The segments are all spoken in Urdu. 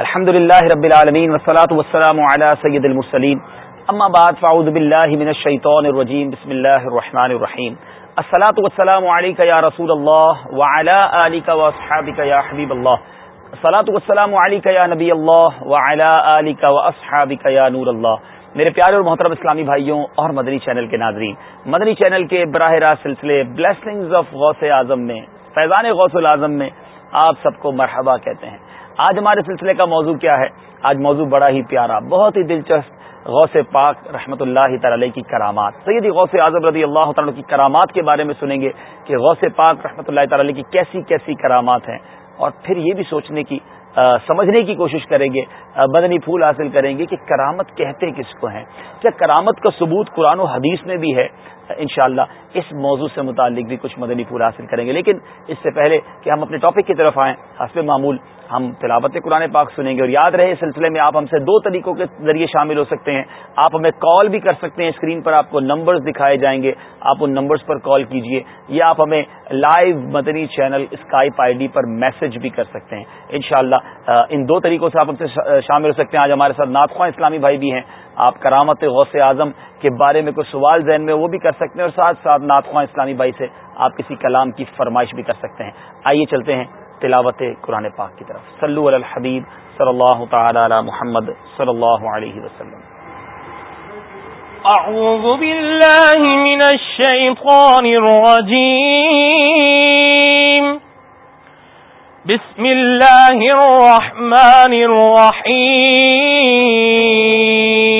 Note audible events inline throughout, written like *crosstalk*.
الحمد للہ رب العالمین وسلاۃ والسلام علی سید المرسلین. اما بعد، فاعوذ باللہ من الشیطان الرجیم، بسم اللہ الرحمن الرحیم. الصلاۃ والسلام علیک یا رسول اللہ وعلی آلک واصحابک یا حبیب اللہ. الصلاۃ والسلام علیک یا نبی اللہ وعلی آلک واصحابک یا نور اللہ. میرے پیارے اور محترم اسلامی بھائیوں اور مدنی چینل کے ناظرین، مدنی چینل کے براہ راست سلسلے بلیسنگز آف غوث اعظم میں، فیضان غوث العظم میں آپ سب کو مرحبا کہتے ہیں۔ آج ہمارے سلسلے کا موضوع کیا ہے؟ آج موضوع بڑا ہی پیارا، بہت ہی دلچسپ غوث پاک رحمۃ اللہ تعالی کی کرامات۔ سیدی غوث اعظم رضی اللہ تعالی کی کرامات کے بارے میں سنیں گے کہ غوث پاک رحمۃ اللہ تعالی کی کیسی کیسی کرامات ہیں اور پھر یہ بھی سوچنے کی سمجھنے کی کوشش کریں گے بدنی پھول حاصل کریں گے کہ کرامت کہتے کس کو ہیں؟ کیا کرامت کا ثبوت قرآن و حدیث میں بھی ہے؟ انشاءاللہ اس موضوع سے متعلق بھی کچھ مدنی پھول حاصل کریں گے۔ لیکن اس سے پہلے کہ ہم اپنے ٹاپک کی طرف آئیں، حسب معمول ہم تلاوت قرآن پاک سنیں گے اور یاد رہے سلسلے میں آپ ہم سے دو طریقوں کے ذریعے شامل ہو سکتے ہیں۔ آپ ہمیں کال بھی کر سکتے ہیں اسکرین پر آپ کو نمبرز دکھائے جائیں گے۔ آپ ان نمبرز پر کال کیجیے یا آپ ہمیں live Madani channel Skype I D per message بھی کر سکتے ہیں۔ انشاءاللہ ان دو طریقوں سے آپ ہم سے شامل ہو سکتے ہیں۔ آج ہمارے ساتھ ناطخواں اسلامی بھائی بھی ہیں۔ آپ کرامت غوث اعظم کے بارے میں کوئی سوال ذہن میں وہ بھی کر سکتے ہیں اور ساتھ ساتھ ناطخواں اسلامی بھائی سے آپ کسی کلام کی فرمائش بھی کر سکتے ہیں۔ آئیے چلتے ہیں تلاوت قرآن پاک کی طرف۔ صلو علی الحبیب صلی اللہ تعالی علی محمد صلی اللہ علیہ وسلم۔ اعوذ باللہ من الشیطان الرجیم۔ بسم اللہ الرحمن الرحیم۔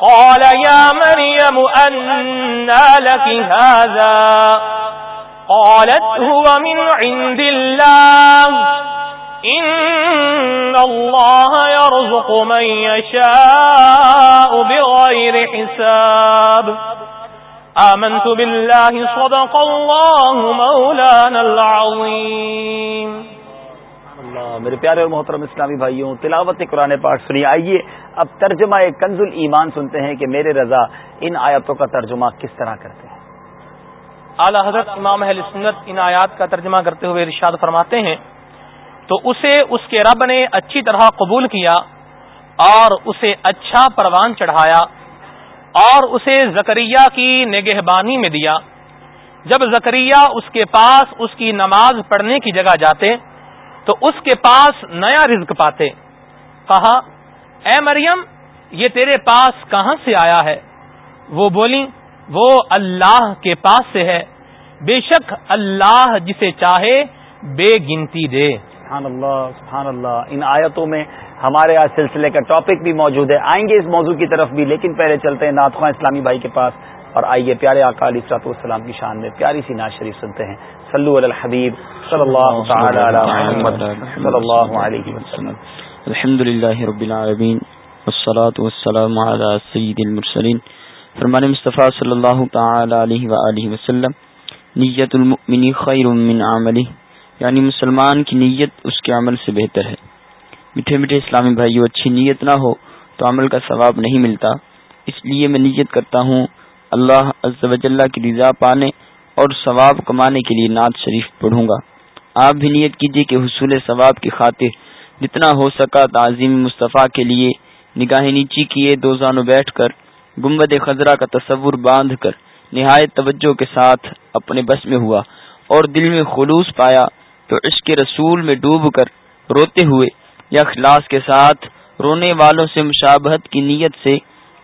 قال يا مريم أنى لك هذا؟ قالت هو من عند الله. إن الله يرزق من يشاء بغير حساب. آمنت بالله صدق الله مولانا العظيم. اللہ، میرے پیارے اور محترم اسلامی بھائیوں، تلاوت قرآن پاک سنی آئیے اب ترجمہ کنز ایمان سنتے ہیں کہ میرے رضا ان آیاتوں کا ترجمہ کس طرح کرتے ہیں؟ اعلی حضرت امام اہل سنت ان آیات کا ترجمہ کرتے ہوئے ارشاد فرماتے ہیں، تو اسے اس کے رب نے اچھی طرح قبول کیا اور اسے اچھا پروان چڑھایا اور اسے زکریہ کی نگہبانی میں دیا۔ جب زکریہ اس کے پاس اس کی نماز پڑھنے کی جگہ جاتے، تو اس کے پاس نیا رزق پاتے۔ کہا اے مریم، یہ تیرے پاس کہاں سے آیا ہے؟ وہ بولی، وہ اللہ کے پاس سے ہے۔ بے شک اللہ جسے چاہے بے گنتی دے۔ سبحان اللہ سبحان اللہ۔ ان آیتوں میں ہمارے آج سلسلے کا ٹاپک بھی موجود ہے۔ آئیں گے اس موضوع کی طرف بھی، لیکن پہلے چلتے ہیں ناتخواں اسلامی بھائی کے پاس۔ اور آئیے پیارے علی سرات والسلام کی شان میں پیاری سی ناز شریف سنتے ہیں۔ صلو علی الحبیب صلی اللہ تعالی علی محمد صلی اللہ علیہ وسلم۔ الحمد للہ رب العالمین والصلاة والسلام علی سید المرسلین۔ فرمان مصطفیٰ صلی اللہ تعالی علیہ وآلہ وسلم، نیت المؤمنی خیر من عملی یعنی مسلمان کی نیت اس کے عمل سے بہتر ہے۔ میٹھے میٹھے اسلامی بھائیو، اچھی نیت نہ ہو تو عمل کا ثواب نہیں ملتا۔ اس لیے میں نیت کرتا ہوں، اللہ عز و جلہ کی رضا پانے اور ثواب کمانے کے لیے نعت شریف پڑھوں گا۔ آپ بھی نیت کیجیے کہ حصول ثواب کی خاطر جتنا ہو سکا تعظیم مصطفیٰ کے لیے نگاہ نیچی کیے دو زانو بیٹھ کر گمبد خزرہ کا تصور باندھ کر، نہایت توجہ کے ساتھ اپنے بس میں ہوا اور دل میں خلوص پایا تو عشق رسول میں ڈوب کر روتے ہوئے یا خلاص کے ساتھ رونے والوں سے مشابہت کی نیت سے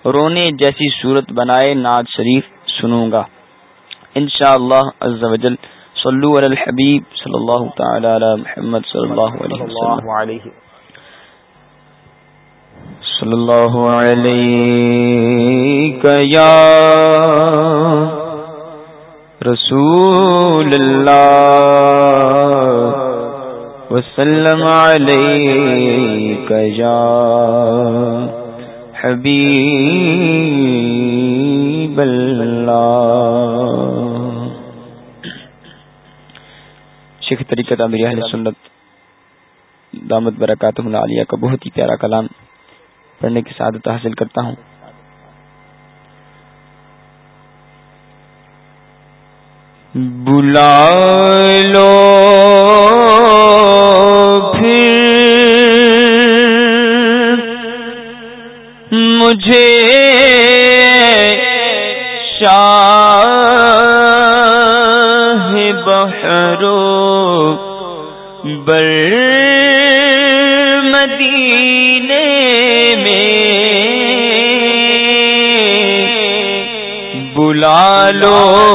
رونے جیسی صورت بنائے ناز شریف سنوں گا۔ شاء اللہ صلو علی الحبیب صلی اللہ تعالی علی محمد صلی اللہ علیہ وسلم. صلی اللہ علیہ یا رسول اللہ وسلم عليك يا حبيب الله شیخ طریقت امیر اہل سنت دامت برکاتہ العالیہ کا بہت ہی پیارا کلام پڑھنے کی سعادت حاصل کرتا ہوں۔ بلا لو مجھے بر مدینے میں بلا لو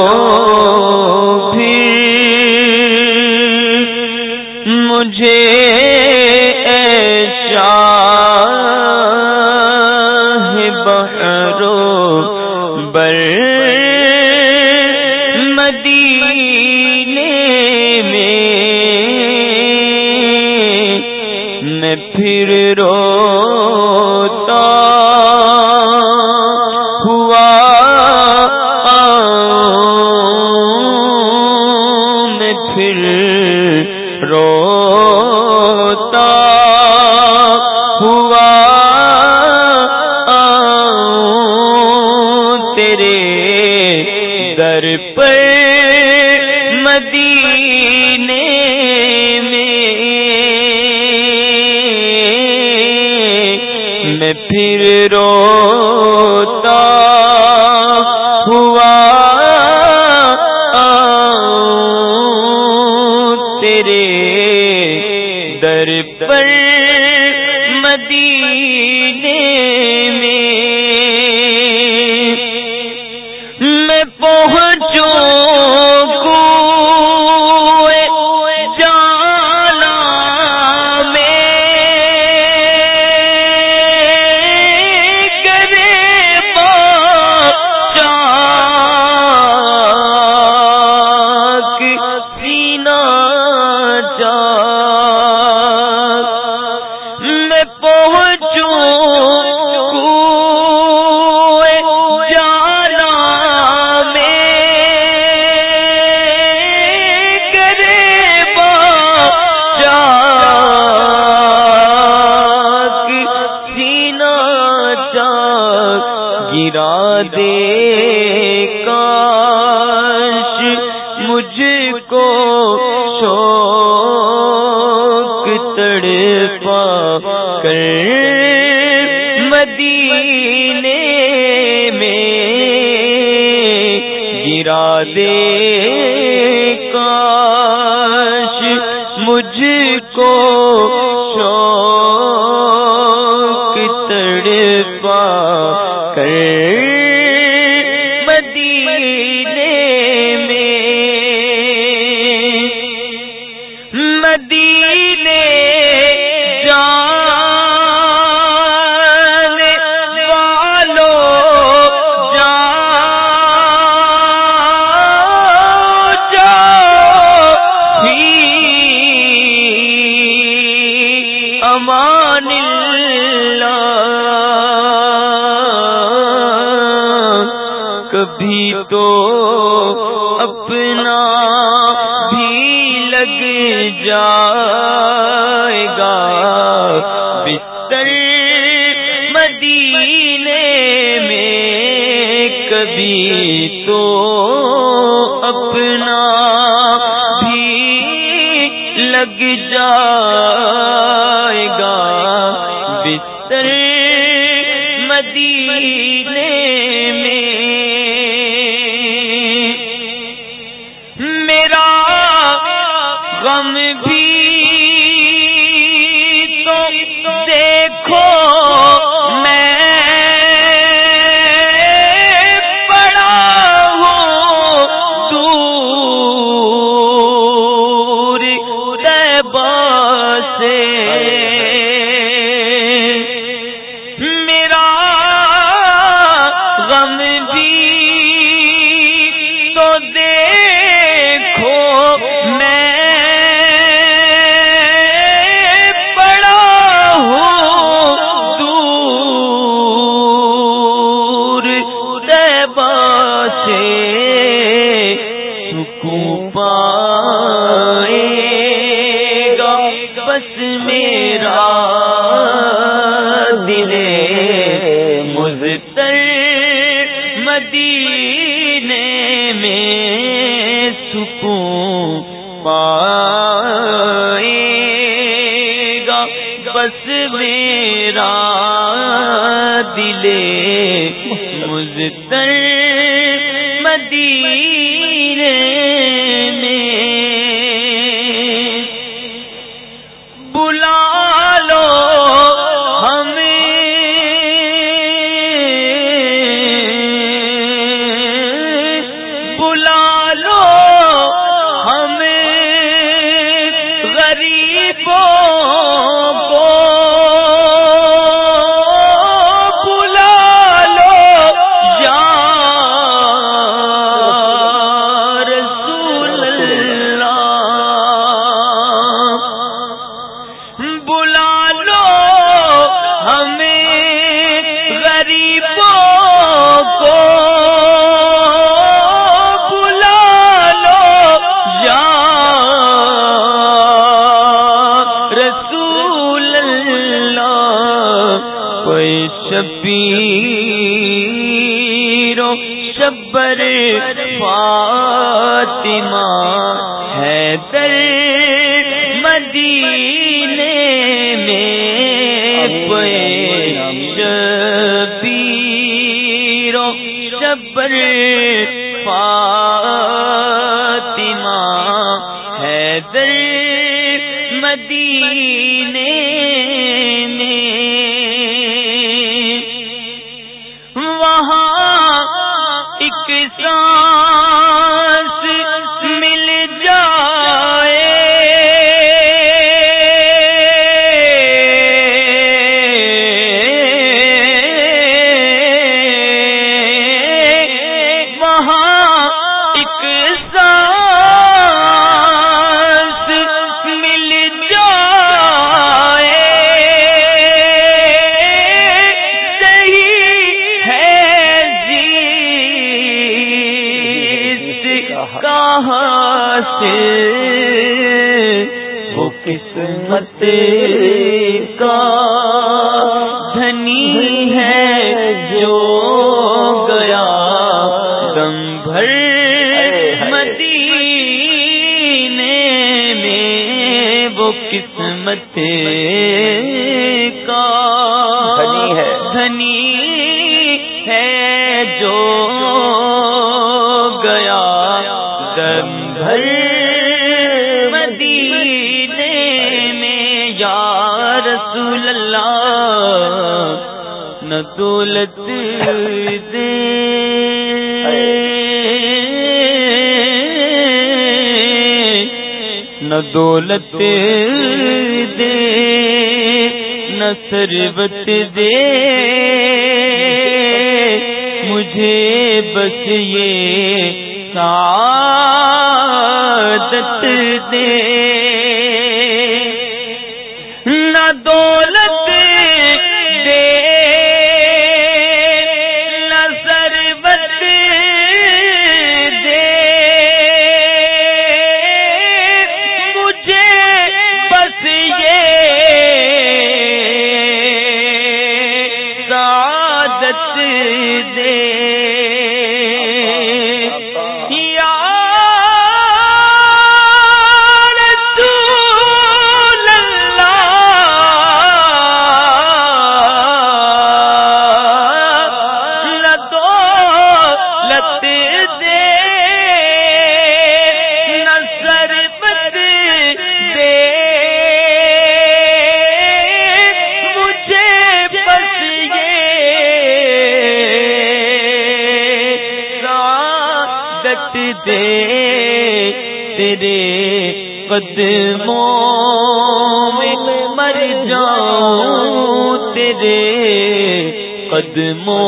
قدموں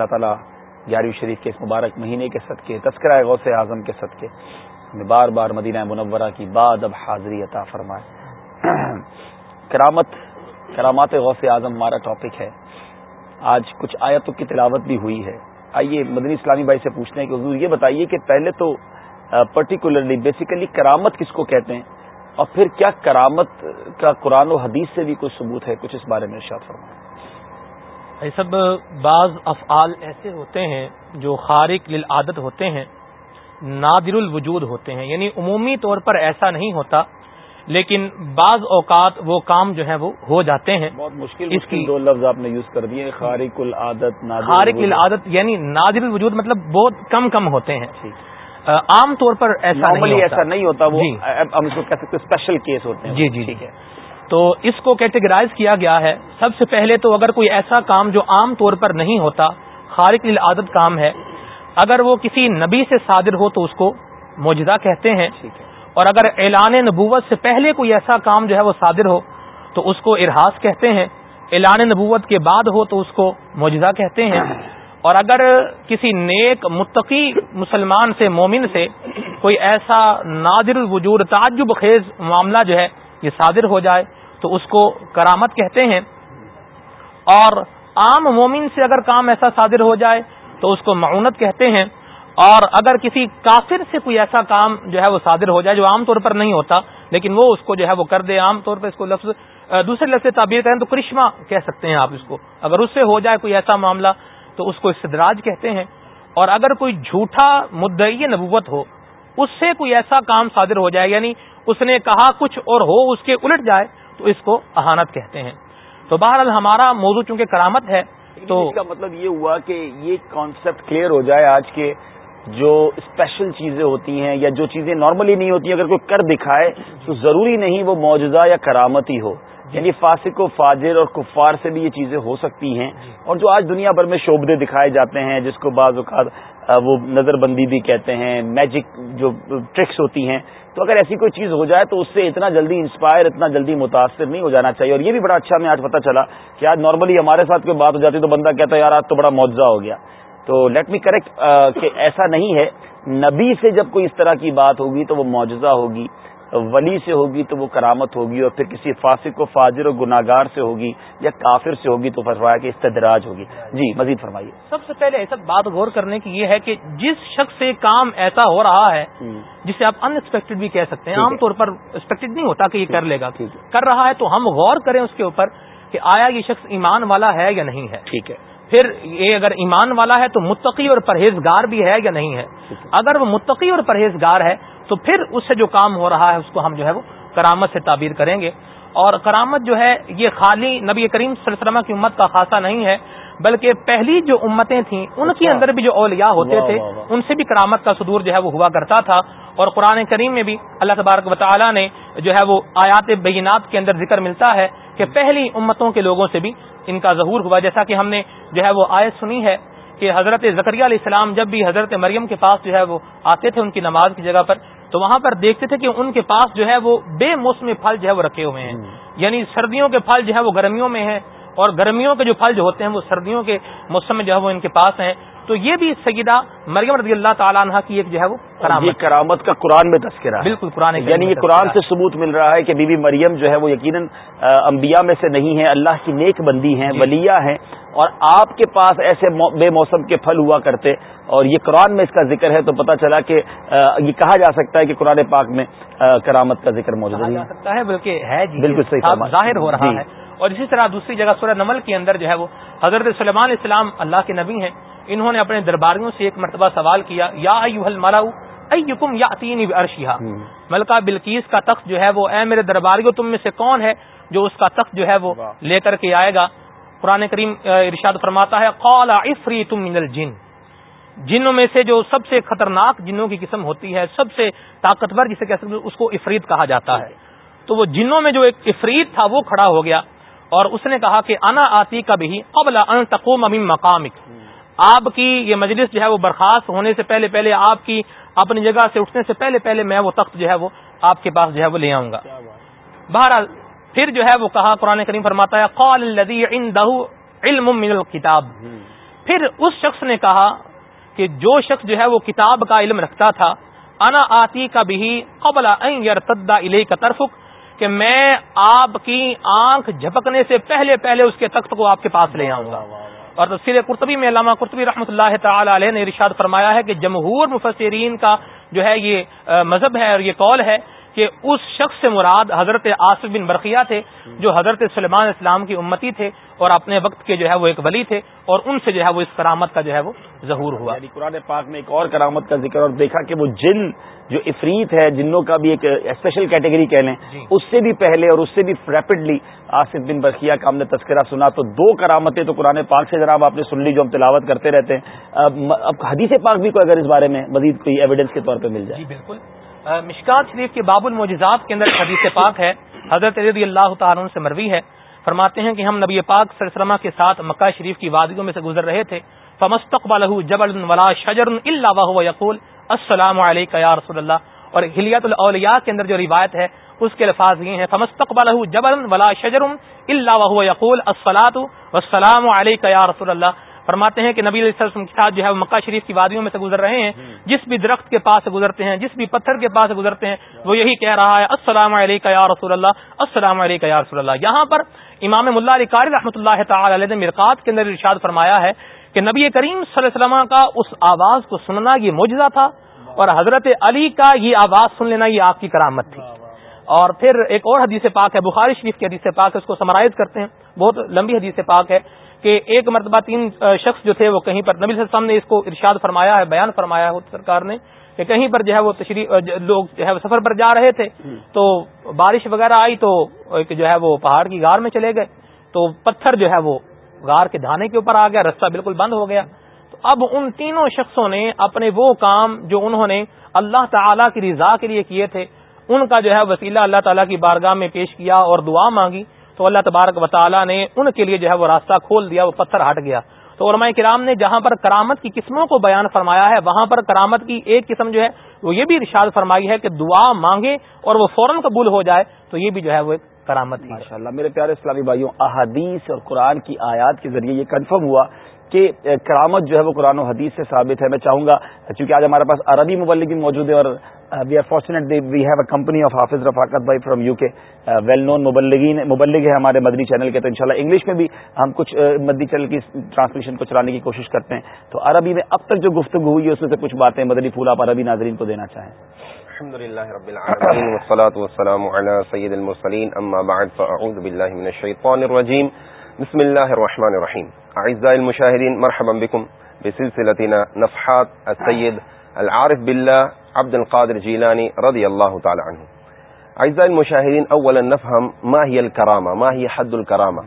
اللہ تعالیٰ گیارہویں شریف کے اس مبارک مہینے کے صدقے، تذکرہ غوث اعظم کے صدقے میں بار بار مدینہ منورہ کی بعد اب حاضری عطا فرمائے۔ کرامت، کرامات غوث اعظم ہمارا ٹاپک ہے۔ آج کچھ آیتوں کی تلاوت بھی ہوئی ہے۔ آئیے مدنی اسلامی بھائی سے پوچھتے ہیں کہ حضور یہ بتائیے کہ پہلے تو پرٹیکولرلی بیسیکلی کرامت کس کو کہتے ہیں؟ اور پھر کیا کرامت کا قرآن و حدیث سے بھی کوئی ثبوت ہے؟ کچھ اس بارے میں ارشاد فرمائیں۔ سب بعض افعال ایسے ہوتے ہیں جو خارق للعادت ہوتے ہیں نادر الوجود ہوتے ہیں۔ یعنی عمومی طور پر ایسا نہیں ہوتا لیکن بعض اوقات وہ کام جو ہے وہ ہو جاتے ہیں۔ بہت مشکل اس کی دو لفظ آپ نے یوز کر دیے خارق العادت خارق العادت یعنی نادر الوجود مطلب بہت کم کم ہوتے ہیں۔ عام طور پر ایسا نہیں ایسا نہیں ہوتا وہ جی۔ ہم اس کو کہہ سکتے اسپیشل کیس ہوتے ہیں۔ جی جی۔ ٹھیک ہے۔ تو اس کو کیٹیگرائز کیا گیا ہے۔ سب سے پہلے تو اگر کوئی ایسا کام جو عام طور پر نہیں ہوتا خارق العادت کام ہے اگر وہ کسی نبی سے صادر ہو تو اس کو موجودہ کہتے ہیں۔ اور اگر اعلان نبوت سے پہلے کوئی ایسا کام جو ہے وہ صادر ہو تو اس کو ارحاس کہتے ہیں۔ اعلان نبوت کے بعد ہو تو اس کو موجودہ کہتے ہیں۔ اور اگر کسی نیک متقی مسلمان سے مومن سے کوئی ایسا نادر الوجود تعجب خیز معاملہ جو ہے یہ صادر ہو جائے تو اس کو کرامت کہتے ہیں۔ اور عام مومن سے اگر کام ایسا صادر ہو جائے تو اس کو معونت کہتے ہیں۔ اور اگر کسی کافر سے کوئی ایسا کام جو ہے وہ صادر ہو جائے، جو عام طور پر نہیں ہوتا، لیکن وہ اس کو جو ہے وہ کر دے، عام طور پر اس کو لفظ دوسرے لفظ سے تعبیر کریں تو کرشمہ کہہ سکتے ہیں آپ اس کو۔ اگر اس سے ہو جائے کوئی ایسا معاملہ تو اس کو استدراج کہتے ہیں۔ اور اگر کوئی جھوٹا مدعی نبوت ہو، اس سے کوئی ایسا کام صادر ہو جائے یعنی اس نے کہا کچھ اور ہو، اس کے الٹ جائے تو اس کو اہانت کہتے ہیں۔ تو بہرحال ہمارا موضوع چونکہ کرامت ہے تو اس کا مطلب یہ ہوا کہ یہ کانسیپٹ کلیئر ہو جائے آج کے جو اسپیشل چیزیں ہوتی ہیں یا جو چیزیں نارملی نہیں ہوتی اگر کوئی کر دکھائے تو ضروری نہیں وہ معجزہ یا کرامت ہی ہو۔ یعنی فاسق و فاجر اور کفار سے بھی یہ چیزیں ہو سکتی ہیں۔ اور جو آج دنیا بھر میں شعبے دکھائے جاتے ہیں، جس کو بعض اوقات وہ نظر بندی بھی کہتے ہیں، میجک جو ٹرکس ہوتی ہیں۔ تو اگر ایسی کوئی چیز ہو جائے تو اس سے اتنا جلدی انسپائر، اتنا جلدی متاثر نہیں ہو جانا چاہیے۔ اور یہ بھی بڑا اچھا میں آج پتا چلا کہ آج نارملی ہمارے ساتھ کوئی بات ہو جاتی تو بندہ کہتا ہے، یار، آج تو بڑا معاوضہ ہو گیا۔ تو لیٹ می کریکٹ کہ ایسا نہیں ہے۔ نبی سے جب کوئی اس طرح کی بات ہوگی تو وہ معجزہ ہوگی۔ ولی سے ہوگی تو وہ کرامت ہوگی اور پھر کسی فاسق و فاجر و گناگار سے ہوگی یا کافر سے ہوگی تو فرمایا کہ استدراج ہوگی۔ جی مزید فرمائیے۔ سب سے پہلے ایسا بات غور کرنے کی یہ ہے کہ جس شخص سے کام ایسا ہو رہا ہے جسے آپ ان ایکسپیکٹڈ بھی کہہ سکتے ہیں عام طور پر ایکسپیکٹڈ نہیں ہوتا کہ یہ کر لے گا۔ کر رہا ہے تو ہم غور کریں اس کے اوپر کہ آیا یہ شخص ایمان والا ہے یا نہیں ہے۔ ٹھیک ہے۔ پھر یہ اگر ایمان والا ہے تو متقی اور پرہیزگار بھی ہے یا نہیں ہے؟ اگر وہ متقی اور پرہیزگار ہے تو پھر اس سے جو کام ہو رہا ہے اس کو ہم جو ہے وہ کرامت سے تعبیر کریں گے۔ اور کرامت جو ہے یہ خالی نبی کریم صلی اللہ علیہ وسلم کی امت کا خاصہ نہیں ہے بلکہ پہلی جو امتیں تھیں ان کے اچھا۔ اندر بھی جو اولیاء ہوتے تھے ان سے بھی کرامت کا صدور جو ہے وہ ہوا کرتا تھا۔ اور قرآن کریم میں بھی اللہ تبارک و تعالیٰ نے جو ہے وہ آیات بینات کے اندر ذکر ملتا ہے کہ پہلی امتوں کے لوگوں سے بھی ان کا ظہور ہوا جیسا کہ ہم نے جو ہے وہ آیت سنی ہے کہ حضرت زکریہ علیہ السلام جب بھی حضرت مریم کے پاس جو ہے وہ آتے تھے ان کی نماز کی جگہ پر تو وہاں پر دیکھتے تھے کہ ان کے پاس جو ہے وہ بے موسمی پھل جو ہے وہ رکھے ہوئے ہیں۔ یعنی سردیوں کے پھل جو ہے وہ گرمیوں میں ہیں اور گرمیوں کے جو پھل جو ہوتے ہیں وہ سردیوں کے موسم میں جو ہے وہ ان کے پاس ہیں۔ تو یہ بھی سیدہ مریم رضی اللہ تعالیٰ عنہ کی ایک جو ہے وہ یہ کرامت کا قرآن میں تذکرہ ہے۔ بالکل قرآن یعنی یہ قرآن سے ثبوت مل رہا ہے کہ بی بی مریم جو ہے وہ یقیناً انبیاء میں سے نہیں ہے اللہ کی نیک بندی ہیں جی۔ ولیہ ہیں۔ اور آپ کے پاس ایسے بے موسم کے پھل ہوا کرتے۔ اور یہ قرآن میں اس کا ذکر ہے تو پتہ چلا کہ یہ کہا جا سکتا ہے کہ قرآن پاک میں کرامت کا ذکر موجود سکتا ہے بلکہ ہے جی بالکل صحیح ظاہر ہو رہا جی۔ ہے۔ اور اسی طرح دوسری جگہ سورہ نمل کے اندر جو ہے وہ حضرت سلیمان اسلام اللہ کے نبی ہیں۔ انہوں نے اپنے درباریوں سے ایک مرتبہ سوال کیا یا ایکم یا ارشیا ملکہ بلکیس کا تخت جو ہے وہ اے میرے درباریوں تم میں سے کون ہے جو اس کا تخت جو ہے وہ لے کر کے آئے گا؟ قرآن کریم ارشاد فرماتا ہے قال عفریت من الجن۔ جنوں میں سے جو سب سے خطرناک جنوں کی قسم ہوتی ہے سب سے طاقتور جسے کہہ سکتے اس کو افرید کہا جاتا ہے۔ تو وہ جنوں میں جو ایک افرید تھا وہ کھڑا ہو گیا اور اس نے کہا کہ انا آتی کا بھی قبل ان تقوم امین مقامک۔ آپ کی یہ مجلس جو ہے وہ برخاست ہونے سے پہلے پہلے آپ کی اپنی جگہ سے اٹھنے سے پہلے پہلے میں وہ تخت جو ہے وہ آپ کے پاس جو ہے وہ لے آؤں گا۔ بہرحال پھر جو ہے وہ کہا قرآن کریم فرماتا ہے قال الذي عنده علم من الكتاب۔ پھر اس شخص نے کہا کہ جو شخص جو ہے وہ کتاب کا علم رکھتا تھا انا آتی کا بھی قبل ان يرتد الیک ترفق کہ میں آپ کی آنکھ جھپکنے سے پہلے پہلے اس کے تخت کو آپ کے پاس لے آؤں گا۔ اور تفصیل قرطبی میں علامہ قرطبی رحمۃ اللہ تعالی علیہ نے ارشاد فرمایا ہے کہ جمہور مفسرین کا جو ہے یہ مذہب ہے اور یہ قول ہے کہ اس شخص سے مراد حضرت آصف بن برقیہ تھے جو حضرت سلمان اسلام کی امتی تھے اور اپنے وقت کے جو ہے وہ ایک ولی تھے اور ان سے جو ہے وہ اس کرامت کا جو ہے وہ ظہور ہوا۔ یعنی قرآن پاک میں ایک اور کرامت کا ذکر اور دیکھا کہ وہ جن جو افریت ہے جنوں کا بھی ایک اسپیشل کیٹیگری کہہ لیں جی۔ اس سے بھی پہلے اور اس سے بھی ریپڈلی آصف بن برقیہ کا ہم نے تذکرہ سنا۔ تو دو کرامتیں تو قرآن پاک سے جناب آپ نے سن لی جو ہم تلاوت کرتے رہتے ہیں۔ اب حدیث پاک بھی کوئی اگر اس بارے میں مزید کوئی ایویڈنس کے طور پہ مل جائے۔ جی بالکل۔ مشکات شریف کے باب الموجزات کے اندر حدیث پاک ہے۔ حضرت رضی اللہ تعالیٰ سے مروی ہے۔ فرماتے ہیں کہ ہم نبی پاک سرسلمہ کے ساتھ مکہ شریف کی وادیوں میں سے گزر رہے تھے۔ فمستقبل جبل ولا شجر الا وهو يقول السلام علیکم یا رسول اللہ اور ہلیت الاولیاء کے اندر جو روایت ہے، اس کے الفاظ یہ ہیں۔ فمستقبل جبل ولا شجر الا وهو يقول الصلاة والسلام علیکم یا رسول اللہ فرماتے ہیں کہ نبی علیہ السلام کے ساتھ جو ہے مکہ شریف کی وادیوں میں سے گزر رہے ہیں جس بھی درخت کے پاس سے گزرتے ہیں جس بھی پتھر کے پاس سے گزرتے ہیں وہ یہی کہہ رہا ہے السلام علیکم یا رسول اللہ السلام علیکم یا رسول اللہ۔ یہاں پر امام ملا علی قاری رحمۃ اللہ تعالی علیہ نے مرکات کے اندر ارشاد فرمایا ہے کہ نبی کریم صلی اللہ علیہ وسلم کا اس آواز کو سننا یہ معجزہ تھا اور حضرت علی کا یہ آواز سن لینا یہ آپ کی کرامت تھی۔ اور پھر ایک اور حدیث پاک ہے بخاری شریف کی حدیث پاک ہے اس کو سمرائز کرتے ہیں۔ بہت لمبی حدیث پاک ہے۔ کہ ایک مرتبہ تین شخص جو تھے وہ کہیں پر نبی وسلم نے اس کو ارشاد فرمایا ہے بیان فرمایا ہے سرکار نے کہ کہیں پر جو ہے وہ تشریح لوگ جو ہے سفر پر جا رہے تھے۔ تو بارش وغیرہ آئی تو ایک جو ہے وہ پہاڑ کی غار میں چلے گئے۔ تو پتھر جو ہے وہ غار کے دھانے کے اوپر آ گیا رستہ بالکل بند ہو گیا۔ تو اب ان تینوں شخصوں نے اپنے وہ کام جو انہوں نے اللہ تعالی کی رضا کے لیے کیے تھے ان کا جو ہے وسیلہ اللہ تعالیٰ کی بارگاہ میں پیش کیا اور دعا مانگی۔ تو اللہ تبارک و تعالیٰ نے ان کے لیے جو ہے وہ راستہ کھول دیا، وہ پتھر ہٹ گیا۔ تو علماء کرام نے جہاں پر کرامت کی قسموں کو بیان فرمایا ہے، وہاں پر کرامت کی ایک قسم جو ہے وہ یہ بھی ارشاد فرمائی ہے کہ دعا مانگے اور وہ فوراً قبول ہو جائے، تو یہ بھی جو ہے وہ ایک کرامت ماشاء اللہ میرے پیارے اسلامی بھائیوں، احادیث اور قرآن کی آیات کے ذریعے یہ کنفرم ہوا کہ کرامت جو ہے وہ قرآن و حدیث سے ثابت ہے۔ میں چاہوں گا، چونکہ آج ہمارے پاس عربی مبلک موجود ہے اور we are fortunate we have a company of Hafiz Rafaqat بھائی from U K well known مبلگین مبلغ ہے ہمارے مدنی چینل کے۔ تو انشاءاللہ انگلش میں بھی ہم کچھ مدنی چینل کی ٹرانسمیشن کو چلانے کی کوشش کرتے ہیں۔ تو عربی میں اب تک جو گفتگو ہوئی ہے، اس میں سے کچھ باتیں مدنی پھول آپ عربی ناظرین کو دینا چاہیں۔ الحمد لله رب العالمين والصلاة والسلام على سيد المرسلين أما بعد فأعوذ بالله من الشيطان الرجيم بسم الله الرحمن الرحيم أعزائي المشاهدين، مرحبا بكم بسلسلتنا نفحات السيد العارف بالله عبد القادر جيلاني رضي الله تعالى عنه. أعزائي المشاهدين، أولا نفهم ما هي الكرامة، ما هي حد الكرامة.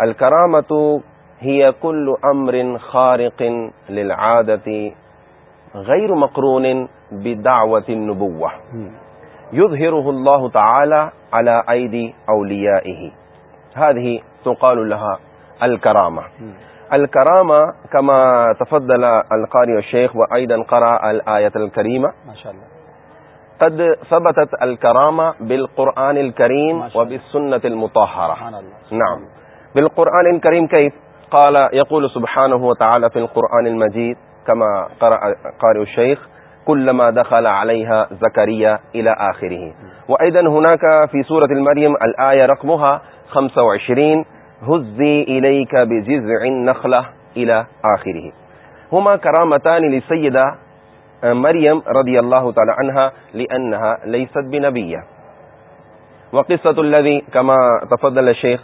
الكرامة هي كل أمر خارق للعادة غير مقرون بدعوة النبوة. يظهره الله تعالى على أيدي أوليائه. هذه تقال لها الكرامة. الكرامة كما تفضل القارئ الشيخ وأيضا قرأ الآية الكريمة. ما شاء الله. قد ثبتت الكرامة بالقرآن الكريم وبالسنة المطهرة. نعم. بالقرآن الكريم كيف؟ قال يقول سبحانه وتعالى في القرآن المجيد كما قارئ الشيخ كلما دخل عليها زكريا إلى آخره. وأيضا هناك في سورة المريم الآية رقمها 25 هزي إليك بجزع النخلة إلى آخره. هما كرامتان لسيدة مريم رضي الله تعالى عنها لأنها ليست بنبية. وقصة الذي، كما تفضل الشيخ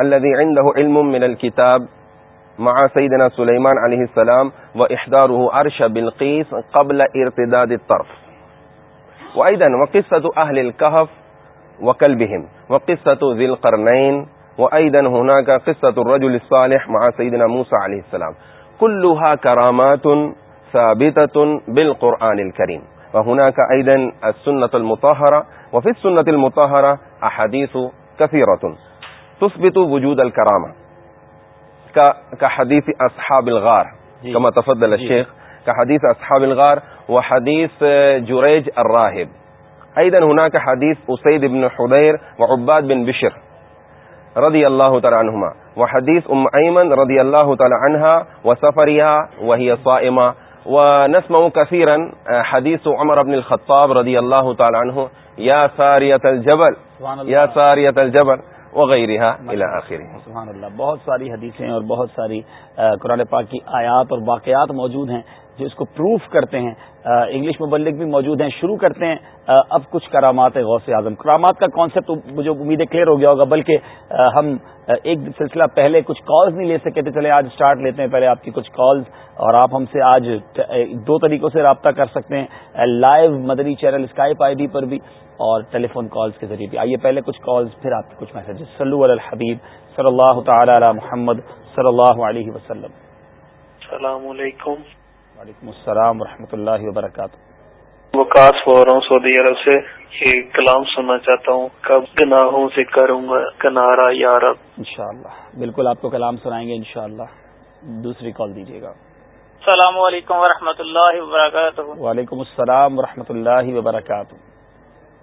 الذي عنده علم من الكتاب مع سيدنا سليمان عليه السلام، وإحضاره عرش بالقيس قبل ارتداد الطرف. وأيضا وقصة أهل الكهف وكلبهم، وقصة ذي القرنين وأيضا هناك قصة الرجل الصالح مع سيدنا موسى عليه السلام. كلها كرامات ثابتة بالقرآن الكريم. وهناك أيضا السنة المطهرة وفي السنة المطهرة أحاديث كثيرة تثبت وجود الكرامة. كحديث أصحاب الغار كما تفضل الشيخ. كحديث أصحاب الغار وحديث جريج الراهب. أيضا هناك حديث أسيد بن حضير وعباد بن بشر. رضي الله تعالى عنهما وحديث أم أيمن رضي الله تعالى عنها وسفرها وهي صائمة ونسمع كثيرا حديث عمر بن الخطاب رضي الله تعالى عنه يا سارية الجبل يا سارية الجبل وغیرہ سبحان اللہ. بہت ساری حدیثیں اور بہت ساری قرآن پاک کی آیات اور باقیات موجود ہیں جو اس کو پروف کرتے ہیں انگلش مبلک بھی موجود ہیں، شروع کرتے ہیں اب کچھ کرامات غوث اعظم. کرامات کا کانسیپٹ مجھے امیدیں کلیئر ہو گیا ہوگا، بلکہ ہم ایک سلسلہ پہلے کچھ کالز نہیں لے سکے تھے، چلے آج سٹارٹ لیتے ہیں، پہلے آپ کی کچھ کالز اور آپ ہم سے آج دو طریقوں سے رابطہ کر سکتے ہیں live Madani channel Skype I D پر بھی، اور ٹیلی فون کالز کے ذریعے بھی۔ آئیے پہلے کچھ کالز پھر آپ کے کچھ میسجز سلو الحبیب صلی اللہ تعالی علی محمد صلی اللہ علیہ وسلم۔ السلام علیکم۔ وعلیکم السلام ورحمۃ اللہ وبرکاتہ۔ وکاس بول رہا ہوں سعودی عرب سے یہ کلام سننا چاہتا ہوں۔ کب گناہوں سے کروں گا کنارا یارب۔ انشاءاللہ بالکل آپ کو کلام سنائیں گے انشاءاللہ۔ دوسری کال دیجیے گا۔ السلام علیکم ورحمۃ اللہ وبرکاتہ۔ وعلیکم السلام ورحمۃ اللہ وبرکاتہ۔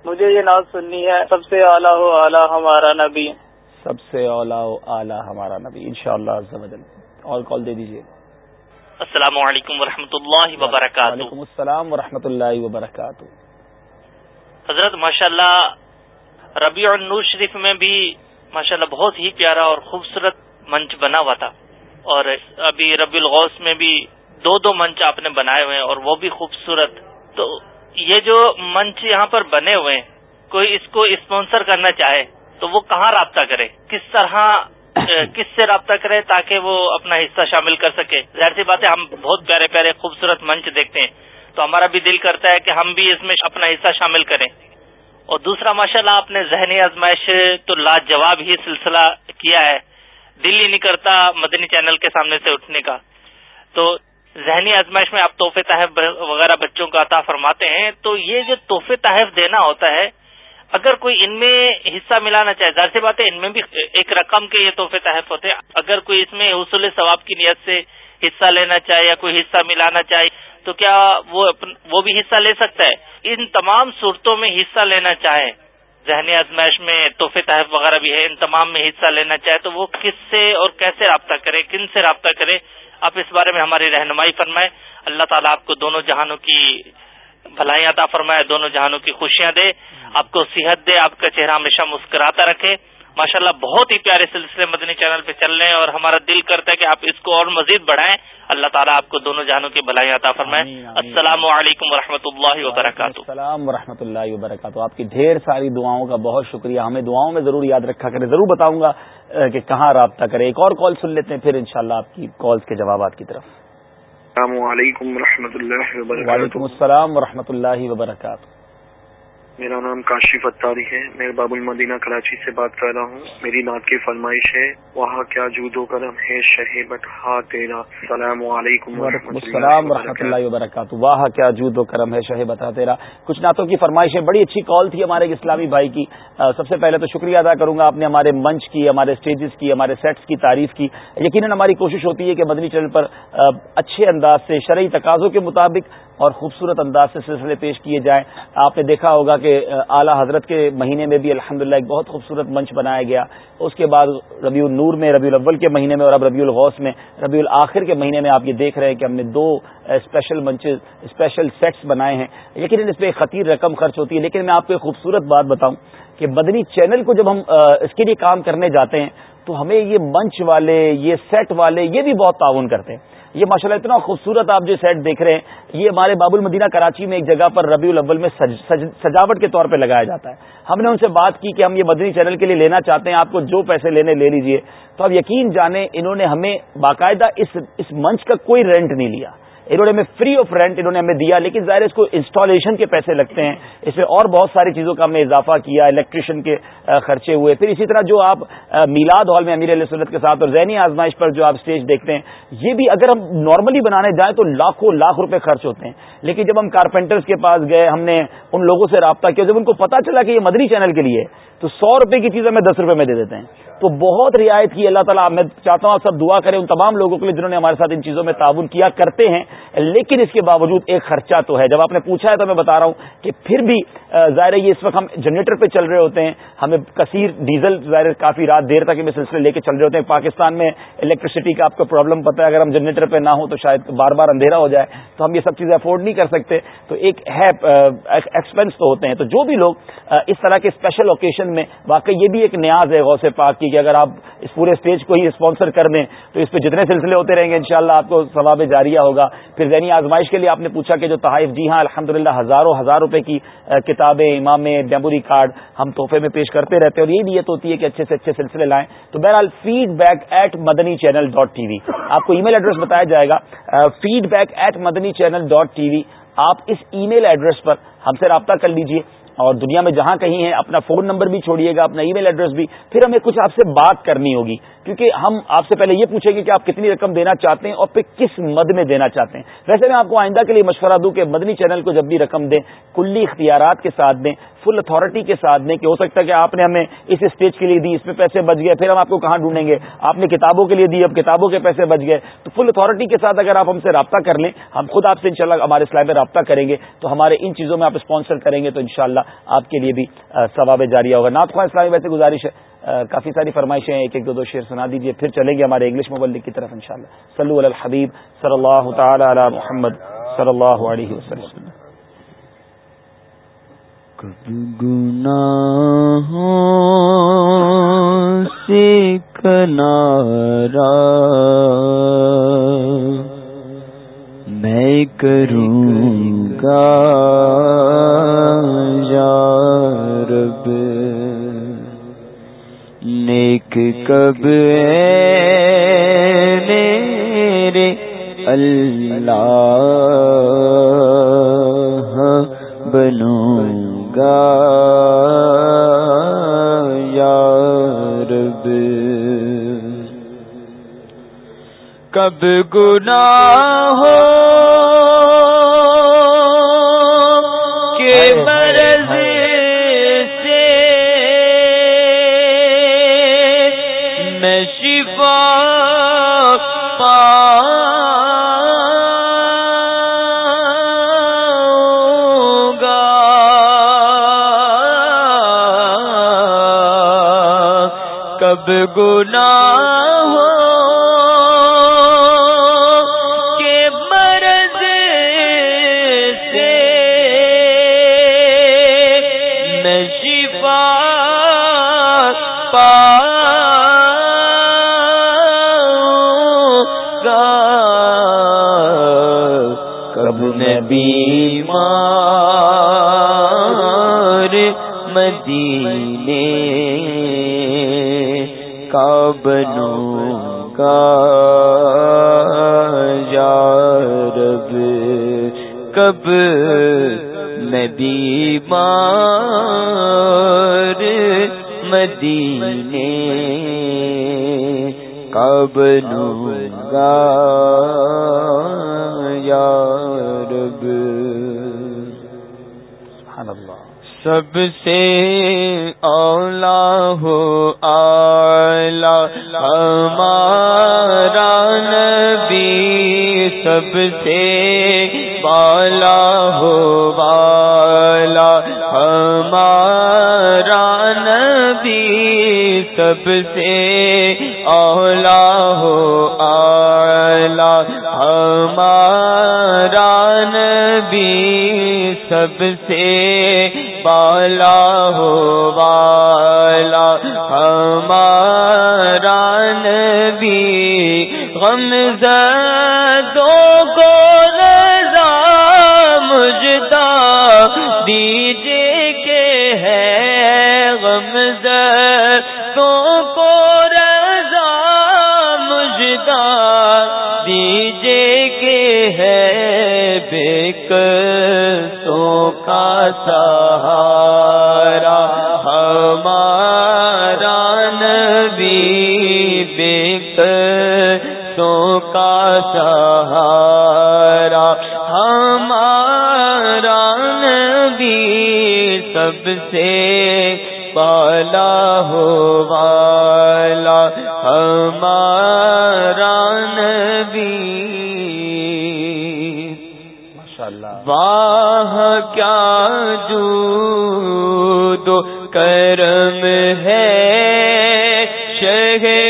مجھے یہ ناز سننی ہے سب سے اعلیٰ ہو اعلیٰ ہمارا نبی۔ سب سے اولا ہو اعلیٰ ہمارا نبی انشاءاللہ اور کال دے دیجیے۔ السلام علیکم ورحمۃ اللہ وبرکاتہ. وعلیکم السلام ورحمۃ اللہ وبرکاتہ. حضرت ماشاء اللہ ربیع النور شریف میں بھی ماشاء اللہ بہت ہی پیارا اور خوبصورت منچ بنا ہوا تھا اور ابھی ربی الغوث میں بھی دو دو منچ آپ نے بنائے ہوئے ہیں اور وہ بھی خوبصورت. تو یہ جو منچ یہاں پر بنے ہوئے ہیں کوئی اس کو اسپانسر کرنا چاہے تو وہ کہاں رابطہ کرے؟ کس طرح کس سے رابطہ کرے تاکہ وہ اپنا حصہ شامل کر سکے۔ ظاہر سی بات ہے، ہم بہت پیارے پیارے خوبصورت منچ دیکھتے ہیں۔ تو ہمارا بھی دل کرتا ہے کہ ہم بھی اس میں اپنا حصہ شامل کریں۔ اور دوسرا ماشاء اللہ آپ نے ذہنی آزمائش تو لاجواب ہی سلسلہ کیا ہے۔ دل ہی نہیں کرتا مدنی چینل کے سامنے سے اٹھنے کا۔ تو ذہنی آزمائش میں آپ تحفے تحف وغیرہ بچوں کا عطا فرماتے ہیں۔ تو یہ جو تحفے تحف دینا ہوتا ہے اگر کوئی ان میں حصہ ملانا چاہے، ظاہر سی بات ہے، ان میں بھی ایک رقم کے یہ تحفے تحف ہوتے ہیں۔ اگر کوئی اس میں حصول ثواب کی نیت سے حصہ لینا چاہے یا کوئی حصہ ملانا چاہے، تو کیا وہ وہ بھی حصہ لے سکتا ہے؟ ان تمام صورتوں میں حصہ لینا چاہے ذہنی آزمائش میں تحفے تحف وغیرہ بھی ہے، ان تمام میں حصہ لینا چاہے، تو وہ کس سے اور کیسے رابطہ کرے، کن سے رابطہ کرے؟ آپ اس بارے میں ہماری رہنمائی فرمائے اللہ تعالیٰ آپ کو دونوں جہانوں کی بھلائی عطا فرمائے، دونوں جہانوں کی خوشیاں دے۔ آپ کو صحت دے آپ کا چہرہ ہمیشہ مسکراتا رکھے۔ ماشاء اللہ بہت ہی پیارے سلسلے مدنی چینل پہ چل رہے ہیں اور ہمارا دل کرتا ہے کہ آپ اس کو اور مزید بڑھائیں۔ اللہ تعالیٰ آپ کو دونوں جہانوں کی بھلائی عطا فرمائے۔ السلام علیکم و اللہ وبرکاتہ۔ السلام و اللہ وبرکاتہ۔ آپ کی ڈھیر ساری دعاؤں کا بہت شکریہ۔ ہمیں دعاؤں میں ضرور یاد رکھا کرے ضرور بتاؤں گا کہ کہاں رابطہ کرے ایک اور کال سن لیتے ہیں پھر انشاءاللہ آپ کی کالز کے جوابات کی طرف۔ السلام علیکم و اللہ وبرکاتہ۔ وعلیکم السلام و اللہ وبرکاتہ۔ میرا نام کاشف اتاری ہے۔ میں باب المدینہ کراچی سے بات کر رہا ہوں۔ میری نعت کی فرمائش ہے وہاں کیا جود و کرم ہے شہ بٹھا تیرا۔ السلام علیکم السلام و رحمۃ اللہ وبرکاتہ۔ واہ کیا جود و کرم ہے شہ بتا تیرا۔ کچھ نعتوں کی فرمائش ہے بڑی اچھی کال تھی ہمارے اسلامی بھائی کی۔ سب سے پہلے تو شکریہ ادا کروں گا آپ نے ہمارے منچ کی ہمارے اسٹیجز کی ہمارے سیٹس کی تعریف کی۔ یقیناً ہماری کوشش ہوتی ہے کہ مدنی چینل پر اچھے انداز سے شرعی تقاضوں کے مطابق اور خوبصورت انداز سے سلسلے پیش کیے جائیں۔ آپ نے دیکھا ہوگا کہ اعلیٰ حضرت کے مہینے میں بھی الحمد ایک بہت خوبصورت منچ بنایا گیا۔ اس کے بعد ربیع النور میں، ربیع الاول کے مہینے میں اور اب ربیع الغوث میں۔ ربیع الآخر کے مہینے میں آپ یہ دیکھ رہے ہیں کہ ہم نے دو اسپیشل منچز اسپیشل سیٹس بنائے ہیں۔ یقیناً اس پہ خطیر رقم خرچ ہوتی ہے، لیکن میں آپ کو ایک خوبصورت بات بتاؤں کہ مدنی چینل کو جب ہم اس کے لیے کام کرنے جاتے ہیں، تو ہمیں یہ منچ والے، یہ سیٹ والے، یہ بھی بہت تعاون کرتے ہیں۔ یہ ماشاء اللہ اتنا خوبصورت آپ جو سیٹ دیکھ رہے ہیں، یہ ہمارے باب المدینہ کراچی میں ایک جگہ پر ربیع الاول میں سج سج، سجاوٹ کے طور پہ لگایا جاتا ہے۔ ہم نے ان سے بات کی کہ ہم یہ مدنی چینل کے لیے لینا چاہتے ہیں، آپ کو جو پیسے لینے لے لیجیے۔ تو آپ یقین جانیں، انہوں نے ہمیں باقاعدہ اس اس منچ کا کوئی رینٹ نہیں لیا۔ انہوں نے ہمیں فری آف رینٹ انہوں نے ہمیں دیا، لیکن ظاہر اس کو انسٹالیشن کے پیسے لگتے ہیں۔ اس میں اور بہت ساری چیزوں کا ہم نے اضافہ کیا الیکٹریشین کے خرچے ہوئے۔ پھر اسی طرح جو آپ میلاد ہال میں امیر علیہ سنت کے ساتھ اور ذہنی آزمائش پر جو آپ اسٹیج دیکھتے ہیں، یہ بھی اگر ہم نارملی بنانے جائیں تو لاکھوں، لاکھ روپے خرچ ہوتے ہیں۔ لیکن جب ہم کارپینٹرز کے پاس گئے، ہم نے ان لوگوں سے رابطہ کیا، جب ان کو پتا چلا کہ یہ مدنی چینل کے لیے تو سو روپے کی چیز ہمیں دس روپے میں دے دیتے ہیں۔ تو بہت رعایت کی۔ اللہ تعالیٰ، میں چاہتا ہوں آپ سب دعا کریں ان تمام لوگوں کے لیے جنہوں نے ہمارے ساتھ ان چیزوں میں تعاون کیا کرتے ہیں۔ لیکن اس کے باوجود ایک خرچہ تو ہے۔ جب آپ نے پوچھا ہے تو میں بتا رہا ہوں کہ پھر بھی ظاہر یہ اس وقت ہم جنریٹر پہ چل رہے ہوتے ہیں۔ ہمیں کثیر ڈیزل ظاہر کافی رات دیر تک میں سلسلے لے کے چل رہے ہوتے ہیں۔ پاکستان میں الیکٹریسٹی کا آپ کو پرابلم پتا ہے۔ اگر ہم جنریٹر پہ نہ ہو تو شاید بار بار اندھیرا ہو جائے۔ تو ہم یہ سب چیزیں افورڈ نہیں کر سکتے۔ تو ایک ہے ایکسپینس تو ہوتے ہیں۔ تو جو بھی لوگ اس طرح کے اسپیشل اوکیشن میں واقعی یہ بھی ایک نیاز ہے غوث پاک کی کہ اگر آپ اس پورے اسٹیج کو ہی اسپانسر کر دیں، تو اس پہ جتنے سلسلے ہوتے رہیں گے، انشاءاللہ آپ کو ثواب جاریہ ہوگا۔ پھر ذہنی آزمائش کے لیے آپ نے پوچھا کہ جو تحائف جی ہاں الحمد ہزاروں ہزار روپے کی کتابیں، امام میموری کارڈ ہم تحفے میں پیش کرتے رہتے ہیں اور یہ نیت ہوتی ہے کہ اچھے سے اچھے سلسلے لائیں۔ تو بہرحال feedback at Madani channel dot T V آپ کو ای میل ایڈریس بتایا جائے گا۔ Feedback at Madani channel dot T V آپ اس ای میل ایڈریس پر ہم سے رابطہ کر لیجیے اور دنیا میں جہاں کہیں ہیں اپنا فون نمبر بھی چھوڑیے گا، اپنا ای میل ایڈریس بھی، پھر ہمیں کچھ آپ سے بات کرنی ہوگی۔ کیونکہ ہم آپ سے پہلے یہ پوچھیں گے کہ آپ کتنی رقم دینا چاہتے ہیں اور پھر کس مد میں دینا چاہتے ہیں۔ ویسے میں آپ کو آئندہ کے لیے مشورہ دوں کہ مدنی چینل کو جب بھی رقم دیں، کلی اختیارات کے ساتھ دیں فل اتھارٹی کے ساتھ دیں کہ ہو سکتا ہے کہ آپ نے ہمیں اس اسٹیج کے لیے دی، اس میں پیسے بچ گئے، پھر ہم آپ کو کہاں ڈھونڈیں گے؟ آپ نے کتابوں کے لیے دی، اب کتابوں کے پیسے بچ گئے۔ تو فل اتھارٹی کے ساتھ اگر آپ ہم سے رابطہ کر لیں، ہم خود آپ سے انشاءاللہ ہمارے اسلام میں رابطہ کریں گے۔ تو ہمارے ان چیزوں میں آپ اسپانسر کریں گے تو انشاءاللہ شاء آپ کے لیے بھی ثواب جاریہ ہوگا۔ نات خواہ اسلامی، ویسے گزارش ہے۔ کافی ساری فرمائشیں ایک ایک دو دو شعر سنا دیجیے پھر چلیں گے ہمارے انگلش مبلک کی طرف انشاءاللہ۔ صلو علی الحبیب صلی اللہ تعالی علی محمد صلی اللہ علیہ وسلم۔ سے کنارا میں کروں گا یا رب؟ نیک کب میرے اللہ بنوں گا یا رب کب گناہ ہو گنا سب سے اولا ہو آلہ ہمارا نبی سب سے بالا ہو بالا ہمارا نبی سب سے اولا ہو آلہ ہمارا نبی سب سے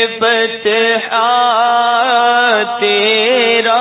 شہ تیرا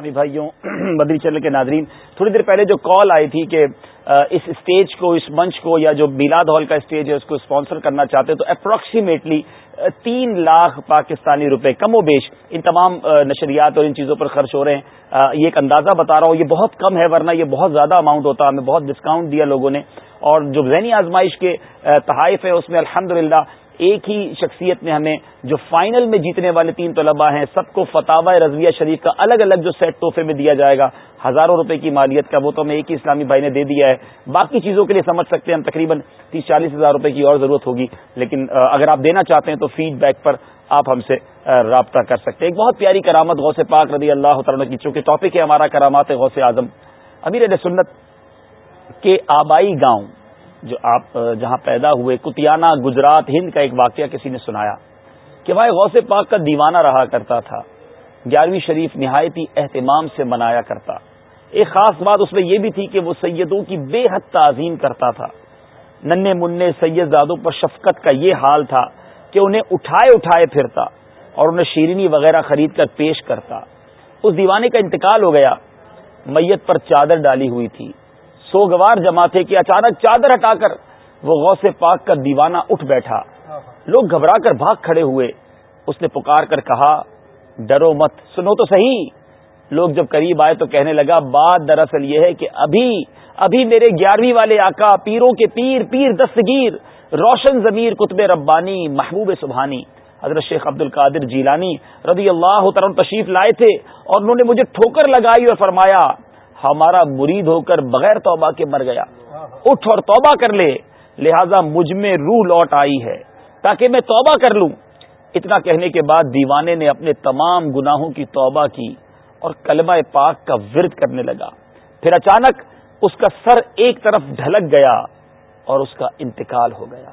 اسلامی بھائیوں، *clears throat* بدری چل کے ناظرین، تھوڑی دیر پہلے جو کال آئی تھی کہ اس اسٹیج کو، اس منچ کو، یا جو میلاد ہال کا اسٹیج ہے، اس کو اسپانسر کرنا چاہتے تو اپروکسیمیٹلی تین لاکھ پاکستانی روپے کم و بیش ان تمام نشریات اور ان چیزوں پر خرچ ہو رہے ہیں۔ یہ ایک اندازہ بتا رہا ہوں، یہ بہت کم ہے، ورنہ یہ بہت زیادہ اماؤنٹ ہوتا، ہمیں بہت ڈسکاؤنٹ دیا لوگوں نے۔ اور جو ذہنی آزمائش کے تحائف ہیں اس میں الحمد ایک ہی شخصیت نے ہمیں جو فائنل میں جیتنے والے تین طلباء ہیں، سب کو فتح رضویہ شریف کا الگ الگ جو سیٹ تحفے میں دیا جائے گا، ہزاروں روپے کی مالیت کا، وہ تو ہمیں ایک ہی اسلامی بھائی نے دے دیا ہے۔ باقی چیزوں کے لیے سمجھ سکتے ہیں، ہم تقریباً تیس چالیس ہزار روپے کی اور ضرورت ہوگی۔ لیکن اگر آپ دینا چاہتے ہیں تو فیڈ بیک پر آپ ہم سے رابطہ کر سکتے ہیں۔ ایک بہت پیاری کرامت غوث پاک رضی اللہ تعالیٰ کی، چونکہ ٹاپک ہے ہمارا کرامات غوث اعظم۔ امیر سنت کے آبائی گاؤں، جو آپ، جہاں پیدا ہوئے کتیانہ گجرات ہند کا ایک واقعہ کسی نے سنایا کہ بھائی غوث پاک کا دیوانہ رہا کرتا تھا۔ گیارہویں شریف نہایتی اہتمام سے منایا کرتا۔ ایک خاص بات اس میں یہ بھی تھی کہ وہ سیدوں کی بے حد تعظیم کرتا تھا۔ ننے منع سید زادوں پر شفقت کا یہ حال تھا کہ انہیں اٹھائے اٹھائے پھرتا اور انہیں شیرینی وغیرہ خرید کر پیش کرتا۔ اس دیوانے کا انتقال ہو گیا۔ میت پر چادر ڈالی ہوئی تھی۔ سوگوار جمع تھے کہ اچانک چادر ہٹا کر وہ غوث پاک کا دیوانہ اٹھ بیٹھا۔ لوگ گھبرا کر بھاگ کھڑے ہوئے۔ اس نے پکار کر کہا، ڈرو مت، سنو تو صحیح۔ لوگ جب قریب آئے تو کہنے لگا، بات دراصل یہ ہے کہ ابھی ابھی میرے گیارہویں والے آقا پیروں کے پیر پیر دستگیر، روشن ضمیر کتب ربانی محبوب سبحانی، حضرت شیخ عبد القادر جیلانی رضی اللہ تعالیٰ تشریف لائے تھے اور انہوں نے مجھے ٹھوکر لگائی اور فرمایا ہمارا مرید ہو کر بغیر توبہ کے مر گیا۔ اٹھ اور توبہ کر لے، لہذا مجھ میں روح لوٹ آئی ہے۔ تاکہ میں توبہ کر لوں۔ اتنا کہنے کے بعد دیوانے نے اپنے تمام گناہوں کی توبہ کی اور کلمہ پاک کا ورد کرنے لگا۔ پھر اچانک اس کا سر ایک طرف ڈھلک گیا اور اس کا انتقال ہو گیا۔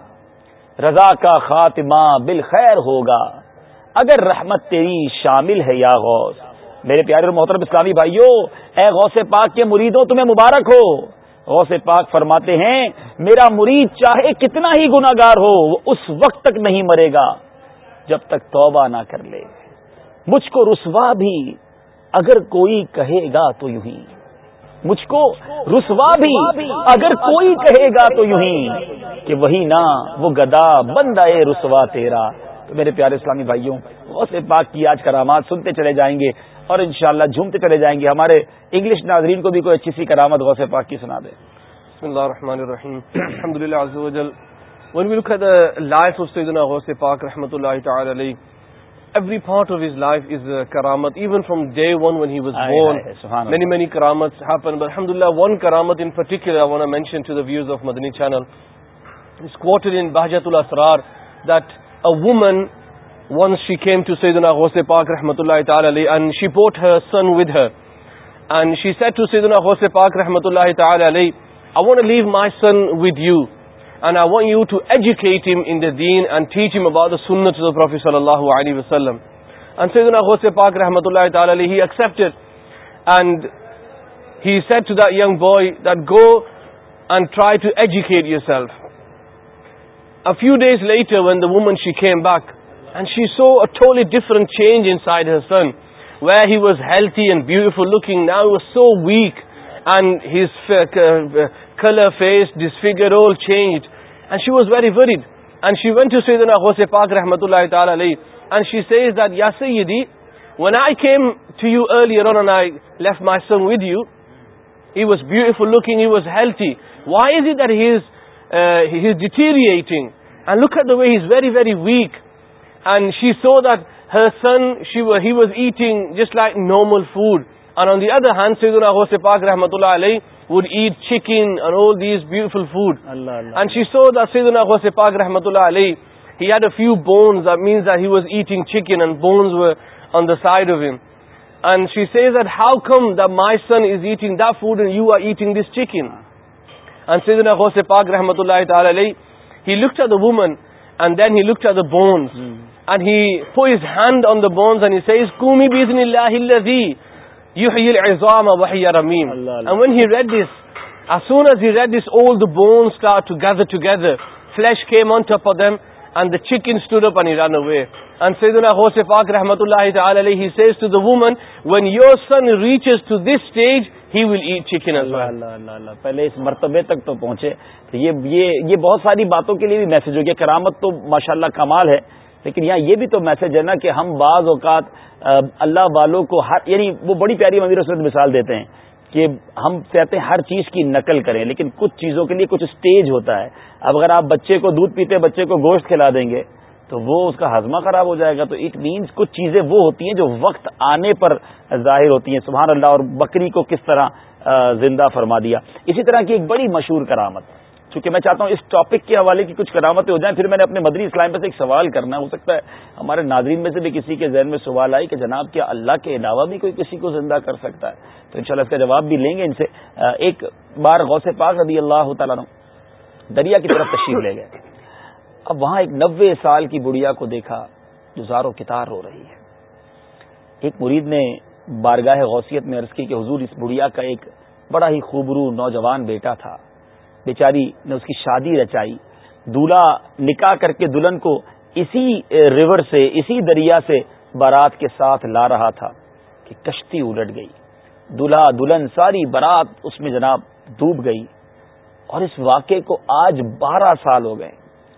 رضا کا خاتمہ بالخیر ہوگا۔ اگر رحمت تیری شامل ہے یا غوث میرے پیارے اور محترم اسلامی بھائیوں، اے غوث پاک کے مریدوں، تمہیں مبارک ہو۔ غوث پاک فرماتے ہیں، میرا مرید چاہے کتنا ہی گناگار ہو، وہ اس وقت تک نہیں مرے گا جب تک توبہ نہ کر لے۔ مجھ کو رسوا بھی اگر کوئی کہے گا تو یوں ہی۔ مجھ کو رسوا بھی اگر کوئی کہے گا تو یوں ہی کہ وہی نہ، وہ گدا بندہ رسوا تیرا۔ تو میرے پیارے اسلامی بھائیوں، غوث پاک کی آج کرامات سنتے چلے جائیں گے۔ اور انشاءاللہ جھومتے چلے جائیں گے ہمارے انگلش ناظرین کو بھی کوئی اچھی سی کرامت غوث پاک کی سنا دے بسم اللہ الرحمن الرحیم الحمدللہ عز و جل when we look at the life of Sayyidina Ghaus Pak rahmatullahi ta'ala alayhi every part of his life is a karamat even from day one when he was born many many karamats happen but alhamdulillah one karamat in particular I want to mention to the viewers of Madani channel is quoted in Bahjatul Asrar that a woman once she came to Sayyidina Ghawse Pak rahmatullahi ta'ala and she brought her son with her. And she said to Sayyidina Ghawse Pak rahmatullahi ta'ala I want to leave my son with you. And I want you to educate him in the deen and teach him about the sunnah of the Prophet sallallahu alayhi wa sallam. And Sayyidina Ghawse Pak rahmatullahi ta'ala he accepted. And he said to that young boy that go and try to educate yourself. A few days later when the woman she and she saw a different change inside her son where he was healthy and beautiful looking now was so weak and his colour face this figure all change and she was very worried and she went to سیدنا ہوس پاک رحمۃ اللہ تعالی علیہ اینڈ شی سیز دیٹ یا سیدی when I came to you earlier on and I left my son with you, he was beautiful looking, he was healthy. Why is it that he is, uh, he is deteriorating? And look at the way he's very, very weak. And she saw that her son, he was eating just like normal food. And on the other hand, Sayyidina Ghaus Pak rahmatullah alayhi would eat chicken and all these beautiful food. Allah, Allah. And she saw that Sayyidina Ghaus Pak rahmatullah alayhi, he had a few bones. That means that he was eating chicken and bones were on the side of him. And she says that how come that my son is eating that food and you are eating this chicken? And Sayyidina Ghaus Pak rahmatullah alayhi, he looked at the woman and then he looked at the bones. Hmm. And he put his hand on the bones and he says, Kumi bi'idhnillahi alladhi yuhyi al-'izama wa hiya ramim. And when he read this, as soon as he read this, all the bones start to gather together. Flesh came on top of them and the chicken stood up and he ran away. And Sayyidina Ghaus Pak rahmatullahi ta'ala he says to the woman, when your son reaches to this stage, he will eat chicken as well. اللہ اللہ اللہ پہلے اس مرتبے تک تو پہنچے تو یہ یہ یہ بہت ساری باتوں کے لیے بھی میسج ہو گیا کرامت تو ماشاءاللہ کمال ہے لیکن یہاں یہ بھی تو میسج ہے نا کہ ہم بعض اوقات اللہ والوں کو ہر یعنی وہ بڑی پیاری ممیر رسمت مثال دیتے ہیں کہ ہم کہتے ہیں ہر چیز کی نقل کریں، لیکن کچھ چیزوں کے لیے کچھ اسٹیج ہوتا ہے۔ اب اگر آپ بچے کو دودھ پیتے بچے کو گوشت کھلا دیں گے، تو وہ اس کا ہضمہ خراب ہو جائے گا۔ تو اٹ مینس کچھ چیزیں وہ ہوتی ہیں جو وقت آنے پر ظاہر ہوتی ہیں۔ سبحان اللہ، اور بکری کو کس طرح زندہ فرما دیا۔ اسی طرح کی ایک بڑی مشہور کرامت۔ چونکہ میں چاہتا ہوں اس ٹاپک کے حوالے کی کچھ کرامتیں ہو جائیں، پھر میں نے اپنے مدری اسلام پہ سے ایک سوال کرنا، ہو سکتا ہے ہمارے ناظرین میں سے بھی کسی کے ذہن میں سوال آئی کہ جناب کیا اللہ کے علاوہ بھی کوئی کسی کو زندہ کر سکتا ہے؟ تو انشاءاللہ اس کا جواب بھی لیں گے ان سے۔ ایک بار غوث پاک رضی اللہ تعالیٰ دریا کی طرف تشریف لے گئے۔ اب وہاں ایک نوے سال کی بڑھیا کو دیکھا جو زارو کتار ہو رہی ہے۔ ایک مرید نے بارگاہ غوثیت میں عرض کی کہ حضور اس بڑھیا کا ایک بڑا ہی خوبرو نوجوان بیٹا تھا۔ بیچاری نے اس کی شادی رچائی۔ دولہا نکاح کر کے دلہن کو اسی ریور سے، اسی دریا سے بارات کے ساتھ لا رہا تھا کہ کشتی الٹ گئی۔ دلہا دلہن ساری بارات اس میں جناب ڈوب گئی۔ اور اس واقعے کو آج بارہ سال ہو گئے۔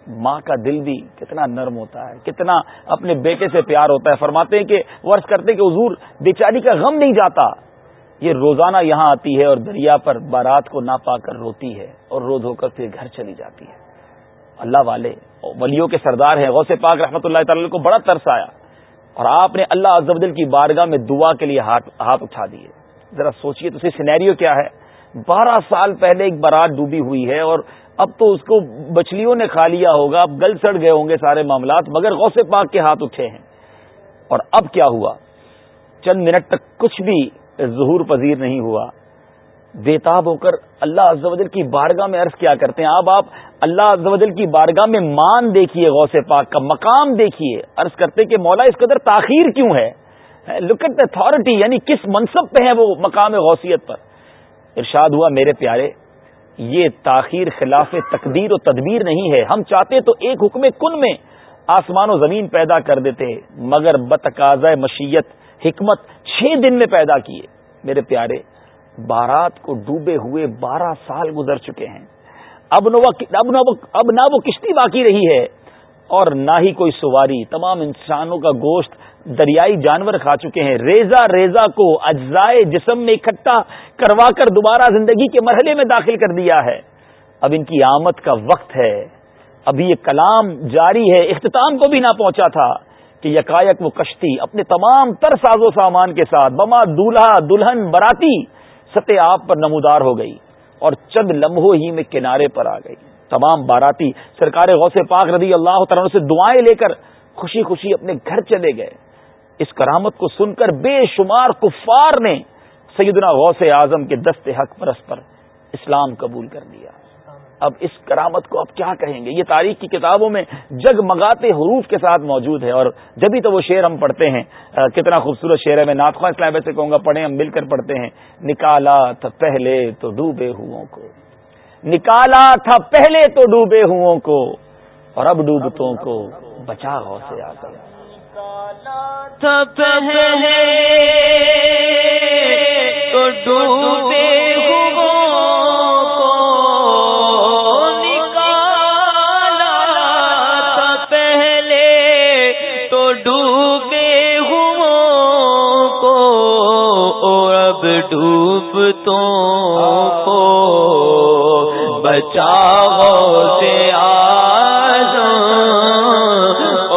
ماں کا دل بھی کتنا نرم ہوتا ہے، کتنا اپنے بیٹے سے پیار ہوتا ہے۔ فرماتے ہیں کہ ورث کرتے کہ حضور بیچاری کا غم نہیں جاتا۔ یہ روزانہ یہاں آتی ہے اور دریا پر بارات کو نہ پا کر روتی ہے اور رو دھو کر پھر گھر چلی جاتی ہے۔ اللہ والے، ولیوں کے سردار ہیں۔ غوث پاک رحمۃ اللہ تعالی کو بڑا ترس آیا اور آپ نے اللہ عزوجل کی بارگاہ میں دعا کے لیے ہاتھ اٹھا دیے۔ ذرا سوچیے تو سینیریو کیا ہے؟ بارہ سال پہلے ایک بارات ڈوبی ہوئی ہے اور اب تو اس کو بچلیوں نے کھا لیا ہوگا۔ اب گل سڑ گئے ہوں گے سارے معاملات، مگر غوث پاک کے ہاتھ اٹھے ہیں۔ اور اب کیا ہوا؟ چند منٹ تک کچھ بھی ظہور پذیر نہیں ہوا۔ بےتاب ہو کر اللہ عز و جل کی بارگاہ میں عرض کیا کرتے ہیں۔ اب آپ اللہ عز و جل کی بارگاہ میں مان دیکھیے، غوث پاک کا مقام دیکھیے۔ عرض کرتے کہ مولا اس قدر تاخیر کیوں ہے؟ لک ایٹ اتارٹی یعنی کس منصب پہ ہے وہ مقام غوثیت پر؟ ارشاد ہوا، میرے پیارے، یہ تاخیر خلاف تقدیر و تدبیر نہیں ہے۔ ہم چاہتے تو ایک حکم کن میں آسمان و زمین پیدا کر دیتے، مگر بتقاض مشیت، حکمت چھ دن میں پیدا کیے۔ میرے پیارے، بارات کو ڈوبے ہوئے بارہ سال گزر چکے ہیں۔ اب اب نہ وہ کشتی باقی رہی ہے۔ اور نہ ہی کوئی سواری۔ تمام انسانوں کا گوشت دریائی جانور کھا چکے ہیں۔ ریزا ریزا کو اجزائے جسم میں اکٹھا کروا کر دوبارہ زندگی کے مرحلے میں داخل کر دیا ہے۔ اب ان کی آمد کا وقت ہے۔ ابھی یہ کلام جاری ہے، اختتام کو بھی نہ پہنچا تھا۔ کہ یکایک وہ کشتی اپنے تمام تر ساز و سامان کے ساتھ بما دولہا دلہن براتی سطح آپ پر نمودار ہو گئی اور چند لمحوں ہی میں کنارے پر آ گئی۔ تمام باراتی سرکار غوث پاک رضی اللہ تعالیٰ سے دعائیں لے کر خوشی خوشی اپنے گھر چلے گئے۔ اس کرامت کو سن کر بے شمار کفار نے سیدنا غوث اعظم کے دست حق پرس پر اسلام قبول کر لیا۔ اب اس کرامت کو اب کیا کہیں گے؟ یہ تاریخ کی کتابوں میں جگ مگاتے حروف کے ساتھ موجود ہے اور جبھی تو وہ شعر ہم پڑھتے ہیں۔ کتنا خوبصورت شعر ہے۔ میں ناطخواں اسلام ویسے کہوں گا، پڑھیں، ہم مل کر پڑھتے ہیں۔ نکالا تھا پہلے تو ڈوبے ہو نکالا تھا پہلے تو ڈوبے ہوں کو۔ اور اب ڈوبتوں کو بچا ہو سے آ کر تو ڈوبے چاہو سے آج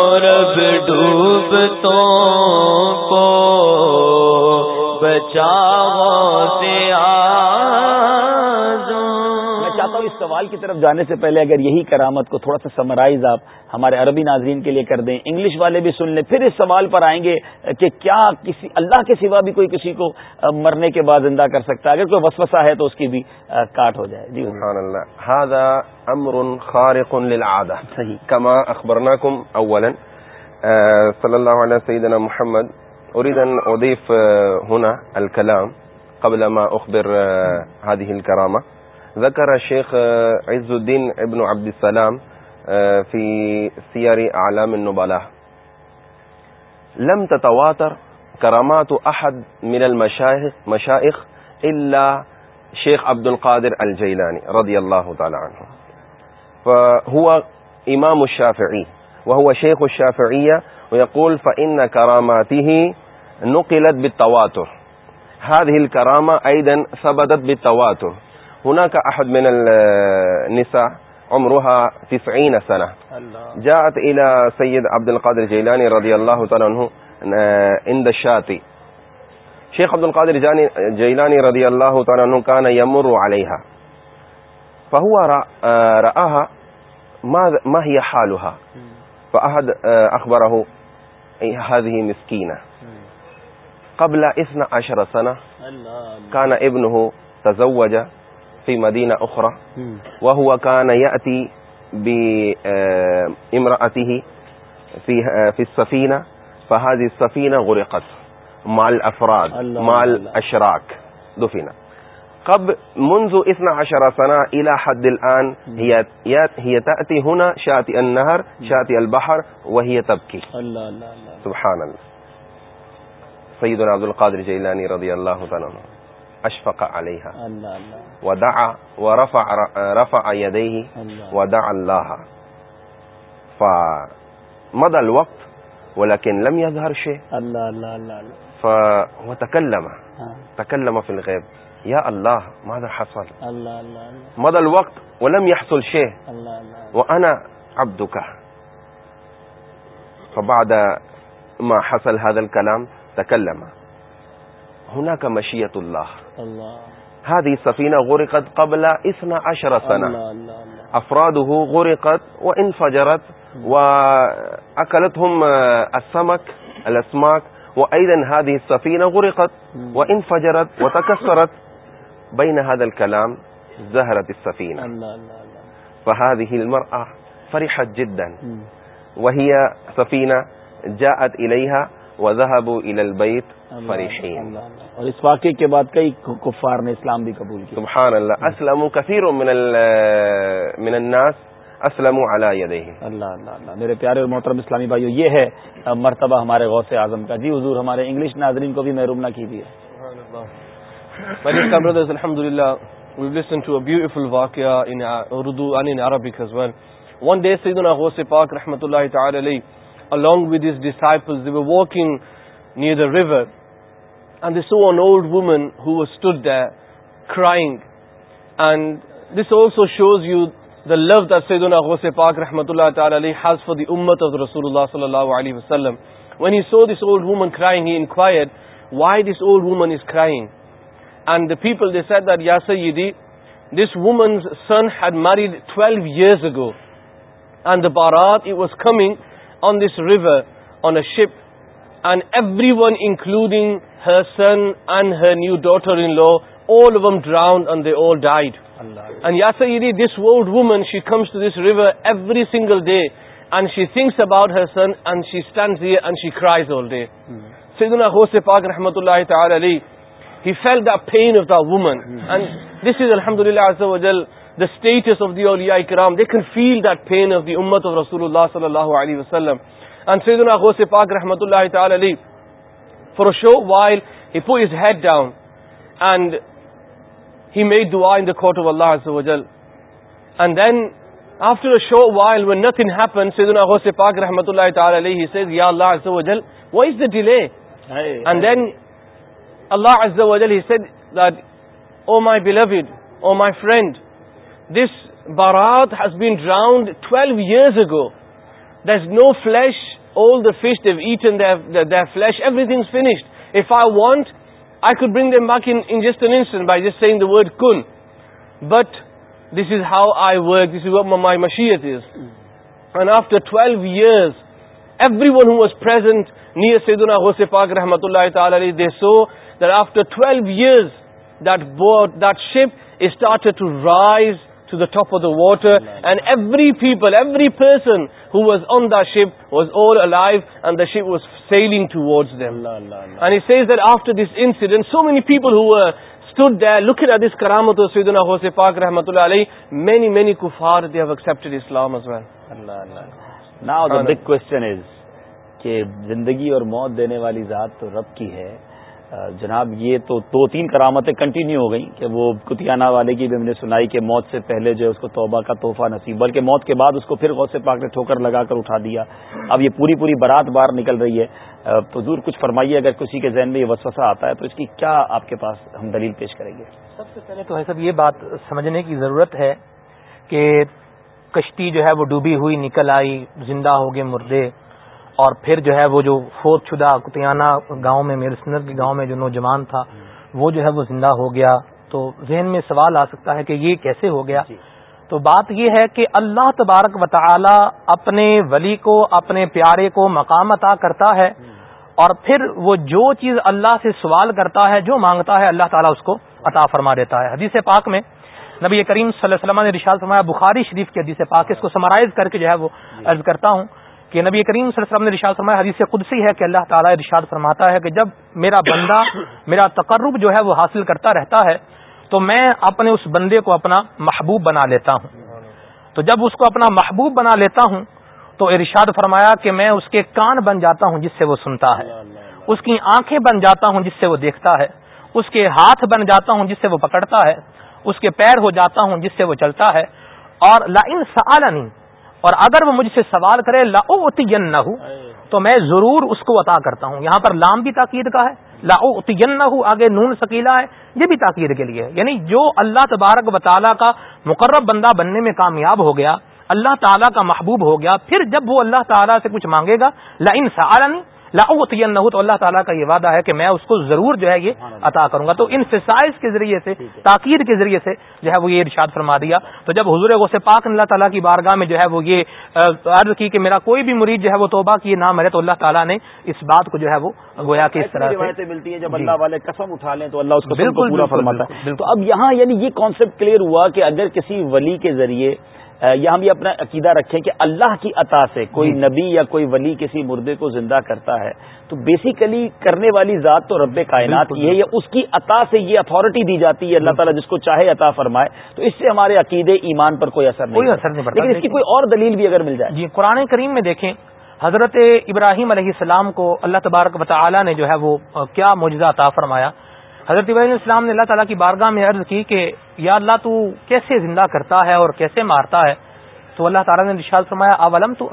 اور اب ڈوب تو بچا سوال کی طرف جانے سے پہلے اگر یہی کرامت کو تھوڑا سا سمرائز آپ ہمارے عربی ناظرین کے لیے کر دیں انگلش والے بھی سن لیں پھر اس سوال پر آئیں گے کہ کیا کسی اللہ کے سوا بھی کوئی کسی کو مرنے کے بعد زندہ کر سکتا ہے؟ اگر کوئی وسوسہ ہے تو اس کی بھی کاٹ ہو جائے۔ جی۔ سبحان اللہ۔ هذا امر خارق للعاده صحیح۔ كما اخبرناكم اولا صلی اللہ علیہ سیدنا محمد. اريد ان اضيف هنا الكلام قبل ما اخبر هذه الكرامه ذكر الشيخ عز الدين ابن عبد السلام في سير أعلام النبلاء. لم تتواتر كرامات أحد من المشايخ، مشايخ إلا شيخ عبد القادر الجيلاني رضي الله تعالى عنه. فهو إمام الشافعي، وهو شيخ الشافعية، ويقول فإن كراماته نقلت بالتواتر. هذه الكرامة أيضا ثبتت بالتواتر. هناك أحد من النساء عمرها تسعين سنة. جاءت إلى سيد عبد القادر جيلاني رضي الله تعالى عنه عند الشاتي شيخ عبد القادر جيلاني رضي الله تعالى عنه كان يمر عليها. فهو رآها ما هي حالها. فأحد أخبره هذه مسكينة. قبل إثنى عشر سنة كان ابنه تزوج في مدينة أخرى. وهو كان يأتي بامرأته في, في السفينة فهذه السفينة غرقت. مع الأفراد مع الأشراك. دفن. قبل منذ اثنى عشر سنة إلى حد الآن هي, هي تأتي هنا شاتئ النهر شاتئ البحر وهي تبكي. سبحان الله. سيدنا عبد القادر جيلاني رضي الله تعالى عنه. اشفق عليها. ودعا ورفع رفع يديه ودعا الله. فمضى الوقت ولكن لم يظهر شيء. فهو تكلم تكلم في الغيب. يا الله ماذا حصل؟ مضى الوقت ولم يحصل شيء. وأنا عبدك. فبعد ما حصل هذا الكلام تكلم. هناك مشية الله. هذه السفينة غرقت قبل إثنى عشر سنة. أفراده غرقت وانفجرت وأكلتهم السمك الأسماك وأيضا هذه السفينة غرقت وانفجرت وتكسرت. بين هذا الكلام زهرت السفينة. فهذه المرأة فرحت جدا. وهي سفينة جاءت إليها وذهبوا إلى البيت فرحين اور اس واقعے کے بعد کئی کفار نے اسلام بھی قبول کیا. سبحان اللہ اسلموا كثير من من الناس. اسلموا على يديه اللہ اللہ اللہ. میرے پیارے اور محترم اسلامی بھائیو یہ ہے مرتبہ ہمارے غوث اعظم کا. جی حضور ہمارے انگلش ناظرین کو بھی محروم نہ کیجیے. My dear brothers, Alhamdulillah, we've listened to a beautiful waqia in Urdu and in Arabic as well. One day, Sayyidina Ghusi Pak, rahmatullahi ta'ala alayhi, along with his disciples, they were walking near the river, and they saw an old woman who was stood there, crying. And this also shows you the love that Sayyidina Ghusi Pak, rahmatullahi ta'ala alayhi, has for the ummah of Rasulullah sallallahu alayhi wa sallam. When he saw this old woman crying, he inquired, why this old woman is crying? And the people, they said that, Ya Sayyidi, this woman's son had married 12 years ago. And the Barat, it was coming on this river, on a ship. And everyone, including her son and her new daughter-in-law, all of them drowned and they all died. And Ya Sayyidi, this old woman, she comes to this river every single day. And she thinks about her son and she stands here and she cries all day. Sayyidina Ghusi Pak, rahmatullahi ta'ala alayhi, he felt that pain of that woman. And this is, alhamdulillah, azza wa jal, the status of the awliya ikram. They can feel that pain of the ummah of Rasulullah sallallahu alayhi wa sallam. And Sayyidina Ghusi Pak, rahmatullahi ta'ala alayhi, for a short while, he put his head down and he made dua in the court of Allah azza wa jal. And then, after a short while, when nothing happened, Sayyidina Ghusi Pak, rahmatullahi ta'ala alayhi, he says, Ya Allah azza wa jal, why is the delay? And then, Allah Azza wa Jal, He said that, Oh my beloved, oh my friend, this Barat has been drowned 12 years ago. There's no flesh, all the fish, they've eaten their, their, their flesh, everything's finished. If I want, I could bring them back in, in just an instant by just saying the word kun. But this is how I work, this is what my, my mashiyat is. And after 12 years, everyone who was present near Sayyidina Ghusi Pak rahmatullahi ta'ala, they saw that after 12 years, that boat, that ship, it started to rise to the top of the water, and every people, every person who was on that ship was all alive, and the ship was sailing towards them. And it says that after this incident, so many people who were stood there looking at this karamat of Sayyidina Ghusi Pak rahmatullah alayhi, many, many kuffar, they have accepted Islam as well. Now the big question is کہ زندگی اور موت دینے والی ذات تو رب کی ہے جناب، یہ تو دو تین کرامتیں کنٹینیو ہو گئیں کہ وہ کتیانہ والے کی بھی ہم نے سنائی کہ موت سے پہلے جو ہے اس کو توبہ کا تحفہ نصیب، بلکہ موت کے بعد اس کو پھر غوث پاک نے ٹھوکر لگا کر اٹھا دیا۔ اب یہ پوری پوری برات باہر نکل رہی ہے۔ حضور کچھ فرمائیے، اگر کسی کے ذہن میں یہ وسوسہ آتا ہے تو اس کی کیا آپ کے پاس ہم دلیل پیش کریں گے؟ سب سے پہلے تو ہے سب یہ بات سمجھنے کی ضرورت ہے کہ کشتی جو ہے وہ ڈوبی ہوئی، نکل آئی، زندہ ہو گئے مردے۔ اور پھر جو ہے وہ جو فوت شدہ کتیانہ گاؤں میں میرے سنت کے گاؤں میں جو نوجوان تھا وہ جو ہے وہ زندہ ہو گیا۔ تو ذہن میں سوال آ سکتا ہے کہ یہ کیسے ہو گیا؟ تو بات یہ ہے کہ اللہ تبارک و تعالی اپنے ولی کو اپنے پیارے کو مقام عطا کرتا ہے۔ اور پھر وہ جو چیز اللہ سے سوال کرتا ہے جو مانگتا ہے اللہ تعالیٰ اس کو عطا فرما دیتا ہے۔ حدیث پاک میں نبی کریم صلی اللہ علیہ وسلم نے رشاد فرمایا بخاری شریف کی حدیث پاک اس کو سمرائز کر کے جو ہے وہ عرض کرتا ہوں۔ کہ نبی کریم صلی اللہ علیہ وسلم نے رشاد فرمایا، حدیث قدسی ہے کہ اللہ تعالیٰ ارشاد فرماتا ہے کہ جب میرا بندہ، میرا تقرب جو ہے وہ حاصل کرتا رہتا ہے، تو میں اپنے اس بندے کو اپنا محبوب بنا لیتا ہوں۔ تو جب اس کو اپنا محبوب بنا لیتا ہوں، تو ارشاد فرمایا کہ میں اس کے کان بن جاتا ہوں جس سے وہ سنتا ہے۔ اس کی آنکھیں بن جاتا ہوں جس سے وہ دیکھتا ہے۔ اس کے ہاتھ بن جاتا ہوں جس سے وہ پکڑتا ہے۔ اس کے پیر ہو جاتا ہوں جس سے وہ چلتا ہے۔ اور لا ان سالنی اور اگر وہ مجھ سے سوال کرے لاؤتین نہ تو میں ضرور اس کو عطا کرتا ہوں۔ یہاں پر لام بھی تاکید کا ہے۔ لاؤتین نہ آگے نون سکیلا ہے یہ بھی تاکید کے لیے۔ یعنی جو اللہ تبارک و تعالیٰ کا مقرب بندہ بننے میں کامیاب ہو گیا اللہ تعالیٰ کا محبوب ہو گیا پھر جب وہ اللہ تعالیٰ سے کچھ مانگے گا لا ان سالنی لاؤتین نہ تو اللہ تعالیٰ کا یہ وعدہ ہے کہ میں اس کو ضرور جو ہے یہ عطا کروں گا۔ تو ان فسائز کے ذریعے سے تاکیر کے ذریعے سے جو ہے وہ یہ ارشاد فرما دیا۔ تو جب حضور غوث پاک اللہ تعالیٰ کی بارگاہ میں جو ہے وہ یہ عرض کی کہ میرا کوئی بھی مرید جو ہے وہ توبہ کیے نہ مرے تو اللہ تعالیٰ نے اس بات کو جو ہے وہ گویا کہ اس طرح سے ملتی ہے جب اللہ والے قسم اٹھا لیں تو اللہ اس کو بالکل پورا فرماتا ہے۔ تو اب یہاں یعنی یہ کانسیپٹ کلیئر ہوا کہ اگر کسی ولی کے ذریعے یہ ہم یہ اپنا عقیدہ رکھیں کہ اللہ کی عطا سے کوئی۔ نبی یا کوئی ولی کسی مردے کو زندہ کرتا ہے تو بیسیکلی کرنے والی ذات تو رب کائنات۔ کی ہے یا اس کی عطا سے یہ اتھارٹی دی جاتی ہے اللہ تعالیٰ جس کو چاہے عطا فرمائے تو اس سے ہمارے عقیدے ایمان پر کوئی اثر نہیں کوئی۔ اثر نہیں پڑتا لیکن اس کی کوئی اور دلیل بھی اگر مل جائے جی قرآن کریم میں دیکھیں حضرت ابراہیم علیہ السلام کو اللہ تبارک و تعالی نے جو ہے وہ کیا معجزہ عطا فرمایا حضرت ابراہیم علیہ السلام نے اللہ تعالیٰ کی بارگاہ میں عرض کی کہ یا اللہ تو کیسے زندہ کرتا ہے اور کیسے مارتا ہے؟ تو اللہ تعالیٰ نے ارشاد فرمایا اولم تو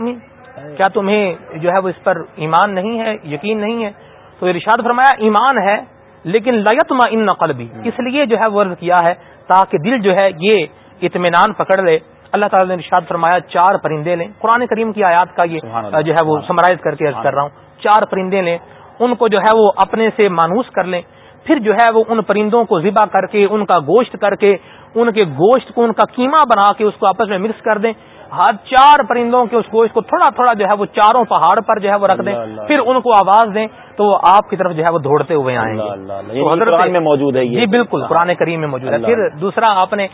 کیا تمہیں جو ہے وہ اس پر ایمان نہیں ہے یقین نہیں ہے؟ تو ارشاد فرمایا ایمان ہے لیکن لیتما ان نقل بھی اس لیے جو ہے وہ عرض کیا ہے تاکہ دل جو ہے یہ اطمینان پکڑ لے۔ اللہ تعالیٰ نے ارشاد فرمایا چار پرندے لیں۔ قرآن کریم کی آیات کا یہ۔ جو ہے وہ سمرائز کر کے عرض کر رہا ہوں۔ چار پرندے لیں۔ ان کو جو ہے وہ اپنے سے مانوس کر لیں۔ پھر جو ہے وہ ان پرندوں کو ذبح کر کے ان کا گوشت کر کے ان کے گوشت کو ان کا کیما بنا کے اس کو آپس میں مکس کر دیں۔ ہر چار پرندوں کے اس گوشت کو تھوڑا تھوڑا جو ہے وہ چاروں پہاڑ پر جو ہے وہ رکھ دیں۔ پھر ان کو آواز دیں تو وہ آپ کی طرف جو ہے وہ دوڑتے ہوئے آئیں گے۔ یعنی حضرت- میں موجود ہے جی بالکل قرآن کریم میں موجود ہے۔ پھر دوسرا آپ نے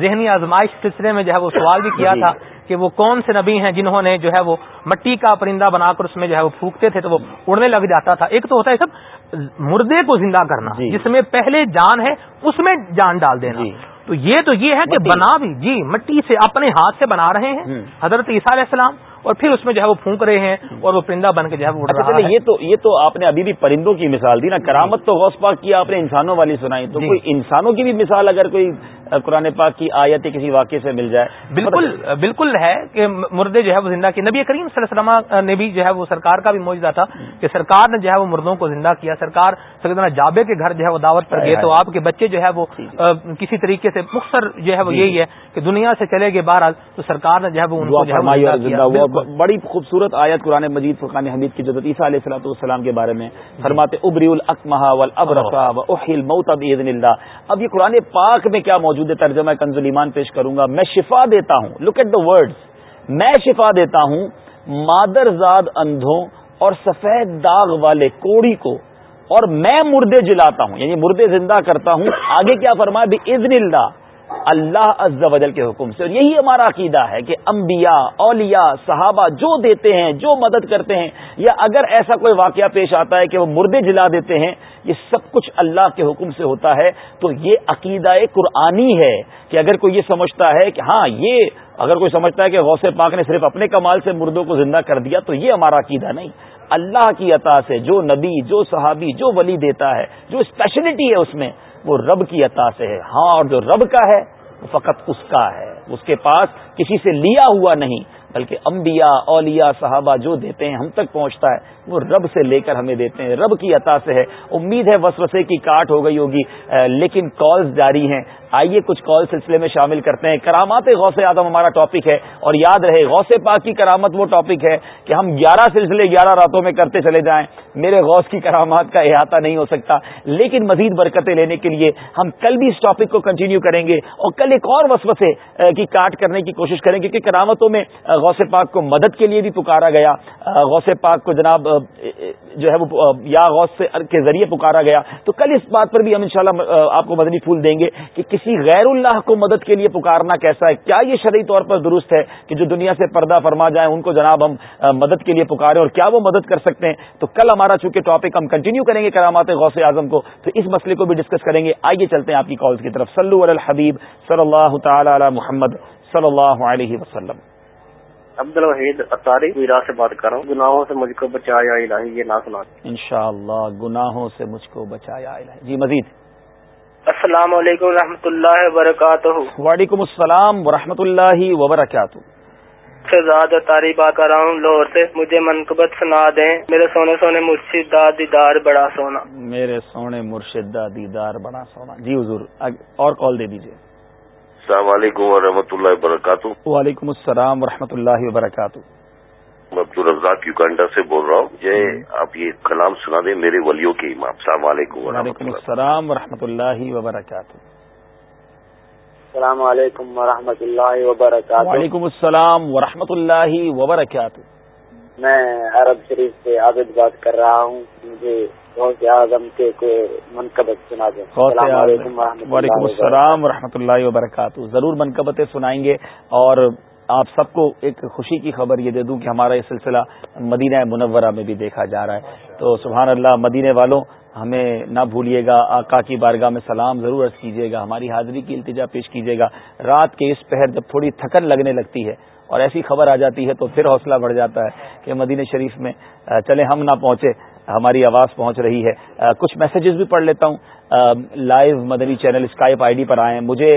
ذہنی آزمائش سلسلے میں جو ہے وہ سوال بھی کیا جی۔ تھا کہ وہ کون سے نبی ہیں جنہوں نے جو ہے وہ مٹی کا پرندہ بنا کر اس میں جو ہے وہ پھونکتے تھے تو وہ اڑنے لگ جاتا تھا۔ ایک تو ہوتا ہے سب مردے کو زندہ کرنا جی۔ جس میں پہلے جان ہے اس میں جان ڈال دینا جی۔ تو یہ تو یہ ہے کہ۔ بنا بھی جی مٹی سے اپنے ہاتھ سے بنا رہے ہیں۔ حضرت عیسیٰ علیہ السلام اور پھر اس میں جو ہے وہ پھونک رہے ہیں اور وہ پرندہ بن کے جو ہے وہ اڑ اچھا رہا چلے ہے۔ یہ تو یہ تو آپ نے ابھی بھی پرندوں کی مثال دی نا۔ کرامت تو غوث پاک کی آپ نے انسانوں والی سنائی۔ تو جی۔ کوئی انسانوں کی بھی مثال اگر کوئی قرآن پاک کی آیت کسی واقعے سے مل جائے۔ بالکل بالکل ہے کہ مردے جو ہے وہ زندہ کی نبی کریم صلی اللہ علیہ وسلم نے بھی جو ہے وہ سرکار کا بھی موجودہ تھا کہ سرکار نے جو ہے وہ مردوں کو زندہ کیا۔ سرکار سیدنا جابے کے گھر جو ہے وہ دعوت پر گئے۔ تو آپ کے بچے جو ہے وہ آ، کسی طریقے سے مختصر جو ہے وہ یہی ہے کہ دنیا سے چلے گئے باہر تو سرکار نے جو ہے وہ ان کو جو ہے۔ بڑی خوبصورت آیت قرآن مجید فرقان حمید کی جدت عیسیٰ علیہ السلاۃ والسلام کے بارے میں فرماتے ابری الموت باذن اللہ۔ اب یہ قرآن پاک میں کیا موجود ہے؟ ترجمہ کنز ایمان پیش کروں گا۔ میں شفا دیتا ہوں۔ لک ایٹ دا ورڈز میں شفا دیتا ہوں مادر زاد اندھوں اور سفید داغ والے کوڑی کو۔ اور میں مردے جلاتا ہوں یعنی مردے زندہ کرتا ہوں، آگے کیا فرمایا؟ بھی اللہ اللہ عز و جل کے حکم سے۔ اور یہی ہمارا عقیدہ ہے کہ انبیاء، اولیاء، صحابہ جو دیتے ہیں، جو مدد کرتے ہیں، یا اگر ایسا کوئی واقعہ پیش آتا ہے کہ وہ مردے جلا دیتے ہیں، یہ سب کچھ اللہ کے حکم سے ہوتا ہے، تو یہ عقیدہ قرآنی ہے کہ اگر کوئی یہ سمجھتا ہے کہ ہاں یہ اگر کوئی سمجھتا ہے کہ غوث پاک نے صرف اپنے کمال سے مردوں کو زندہ کر دیا، تو یہ ہمارا عقیدہ نہیں۔ اللہ کی عطا سے جو نبی، جو صحابی، جو ولی دیتا ہے، جو اسپیشلٹی ہے اس میں، وہ رب کی عطا سے ہے۔ ہاں اور جو رب کا ہے، وہ فقط اس کا ہے۔ اس کے پاس کسی سے لیا ہوا نہیں، بلکہ انبیاء، اولیاء، صحابہ جو دیتے ہیں، ہم تک پہنچتا ہے۔ وہ رب سے لے کر ہمیں دیتے ہیں۔ رب کی عطا سے ہے۔ امید ہے وسوسے کی کاٹ ہو گئی ہوگی لیکن کالز جاری ہیں۔ آئیے کچھ کال سلسلے میں شامل کرتے ہیں۔ کرامات غوث آدم ہمارا ٹاپک ہے اور یاد رہے، غوث پاک کی کرامت وہ ٹاپک ہے کہ ہم گیارہ سلسلے گیارہ راتوں میں کرتے چلے جائیں۔ میرے غوث کی کرامات کا احاطہ نہیں ہو سکتا۔ لیکن مزید برکتیں لینے کے لیے ہم کل بھی اس ٹاپک کو کنٹینیو کریں گے اور کل ایک اور وسوسے کی کاٹ کرنے کی کوشش کریں گے، کیونکہ کرامتوں میں غوث پاک کو مدد کے لیے بھی پکارا گیا۔ غوث پاک کو جناب جو ہے وہ یا غوث کے ذریعے پکارا گیا۔ تو کل اس بات پر بھی ہم انشاءاللہ آپ کو مدنی پھول دیں گے کہ کسی غیر اللہ کو مدد کے لیے پکارنا کیسا ہے۔ کیا یہ شرعی طور پر درست ہے کہ جو دنیا سے پردہ فرما جائیں ان کو جناب ہم مدد کے لیے پکارے اور کیا وہ مدد کر سکتے ہیں؟ تو کل ہمارا چونکہ ٹاپک ہم کنٹینیو کریں گے کرامات غوث اعظم کو، تو اس مسئلے کو بھی ڈسکس کریں گے۔ آئیے چلتے ہیں آپ کی کالز کی طرف۔ صلو علی الحبیب صلی اللہ تعالی علی محمد صلی اللہ علیہ وسلم۔ عبد الوحید اطاری ویرا سے بات کر رہا ہوں۔ گناہوں سے مجھ کو بچایا الہی یہ نہ سنا۔ انشاءاللہ گناہوں سے مجھ کو بچایا الہی۔ جی مزید۔ السلام علیکم و اللہ وبرکاتہ۔ وعلیکم السلام ورحمۃ اللہ وبرکاتہ۔ شہزاد تاری بات کر رہا ہوں لاہور سے۔ مجھے منقبت سنا دیں۔ میرے سونے سونے مرشد دا دیدار بڑا سونا۔ میرے سونے مرشد دا دیدار بڑا سونا۔ جی حضور اور کال دے دیجیے السلام علیکم ورحمۃ اللہ وبرکاتہ۔ وعلیکم السلام ورحمۃ اللہ وبرکاتہ۔ میں عبدالرزاق یوگانڈا سے بول رہا ہوں۔ یہ آپ یہ کلام سنا دیں میرے ولیوں کے امام۔ السلام علیکم وعلیکم السلام ورحمۃ اللہ وبرکاتہ۔ السلام علیکم ورحمۃ اللہ وبرکاتہ۔ وعلیکم السلام ورحمۃ اللہ وبرکاتہ۔ میں عرب شریف سے عابد بات کر رہا ہوں۔ مجھے اعظم کے منقبت سنا دیں۔ وعلیکم السلام ورحمۃ اللہ وبرکاتہ۔ ضرور منقبتیں سنائیں گے اور آپ سب کو ایک خوشی کی خبر یہ دے دوں کہ ہمارا یہ سلسلہ مدینہ منورہ میں بھی دیکھا جا رہا ہے۔ تو سبحان اللہ مدینے والوں ہمیں نہ بھولیے گا آقا کی بارگاہ میں سلام ضرور عرض کیجیے گا ہماری حاضری کی التجا پیش کیجیے گا۔ رات کے اس پہر جب تھوڑی تھکن لگنے لگتی ہے اور ایسی خبر آ جاتی ہے تو پھر حوصلہ بڑھ جاتا ہے کہ مدینہ شریف میں چلے ہم نہ پہنچے۔ ہماری آواز پہنچ رہی ہے۔ کچھ میسیجز بھی پڑھ لیتا ہوں۔ Live Madani channel Skype I D پر آئے مجھے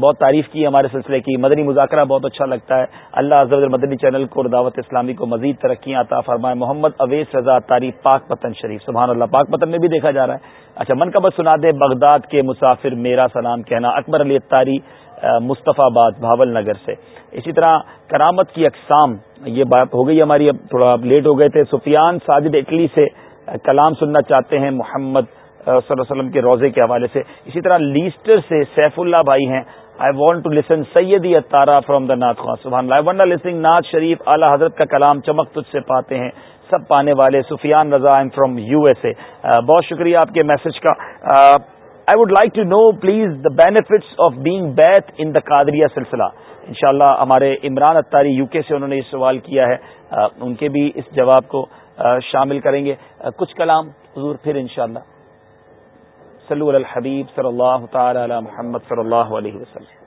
بہت تعریف کی ہمارے سلسلے کی۔ مدنی مذاکرہ بہت اچھا لگتا ہے۔ اللہ عزب مدنی چینل کو دعوت اسلامی کو مزید ترقی عطا فرمائے۔ محمد اویس رضا تعریف پاک پتن شریف۔ سبحان اللہ، پاک پتن میں بھی دیکھا جا رہا ہے۔ اچھا من کا بس سنا دے بغداد کے مسافر میرا سلام کہنا۔ اکبر علی تاری مصطفیٰ آباد، بھاول نگر سے۔ اسی طرح کرامت کی اقسام۔ یہ بات ہو گئی ہماری، اب تھوڑا لیٹ ہو گئے تھے۔ سفیان ساجد اٹلی سے کلام سننا چاہتے ہیں محمد صلی اللہ علیہ وسلم کے روزے کے حوالے سے۔ اسی طرح لیسٹر سے سیف اللہ بھائی ہیں۔ آئی وانٹ ٹو لسن سیدی اتارا فرام دا ناتھ خان سبحان اللہ لسنگ ناز شریف اعلی حضرت کا کلام چمک تجھ سے پاتے ہیں۔ سب پانے والے Sufyan Raza M from U S A بہت شکریہ آپ کے میسج کا۔ I would like to know please the benefits of being بیتھ in the Qadria سلسلہ انشاءاللہ ہمارے عمران اتاری یو کے سے انہوں نے یہ سوال کیا ہے. ان کے بھی اس جواب کو شامل کریں گے. کچھ کلام حضور پھر انشاءاللہ. صلو علی الحبیب صلی اللہ تعالی علی محمد صلی اللہ علیہ وسلم.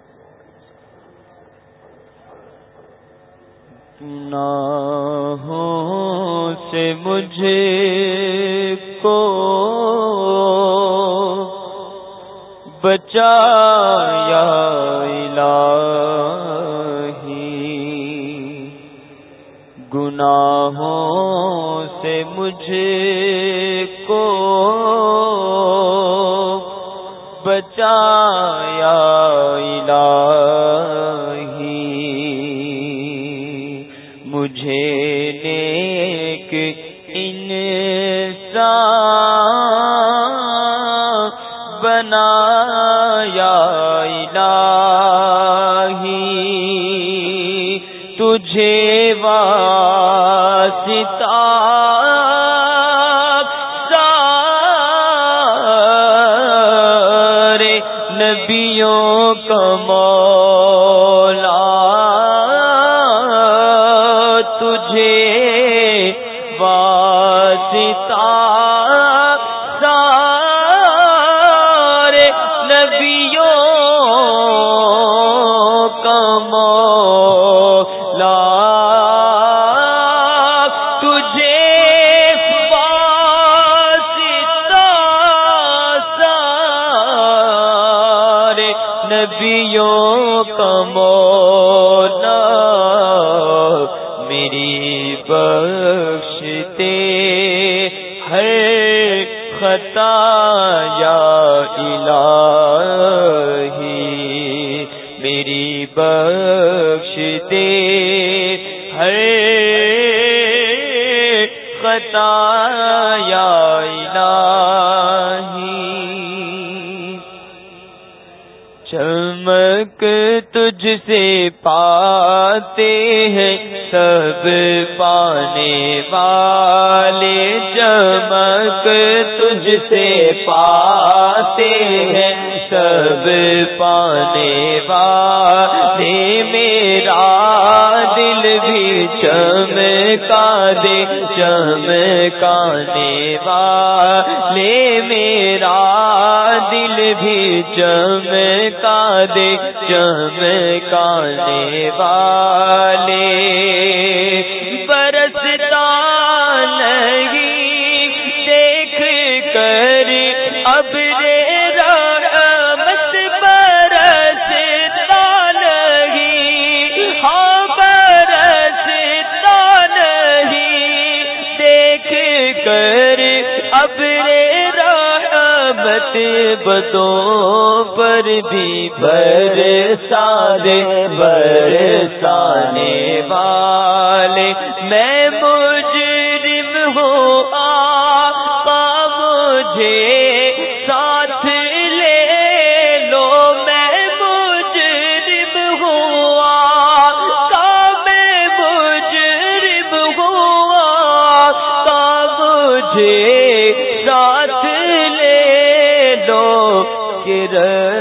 سے مجھے کو بچایا الہی۔ گناہوں سے مجھے کو بچایا الہی۔ دے ہر خطا یا الہی۔ چمک تجھ سے پاتے ہیں سب پانے والے۔ چمک تجھ سے پاتے ہیں سب پانے والے۔ میرا چمکا دے چمکانے والے میرا دل بھی چمکا دے چمکانے والے بدو پر بھی برسارے برسار میرے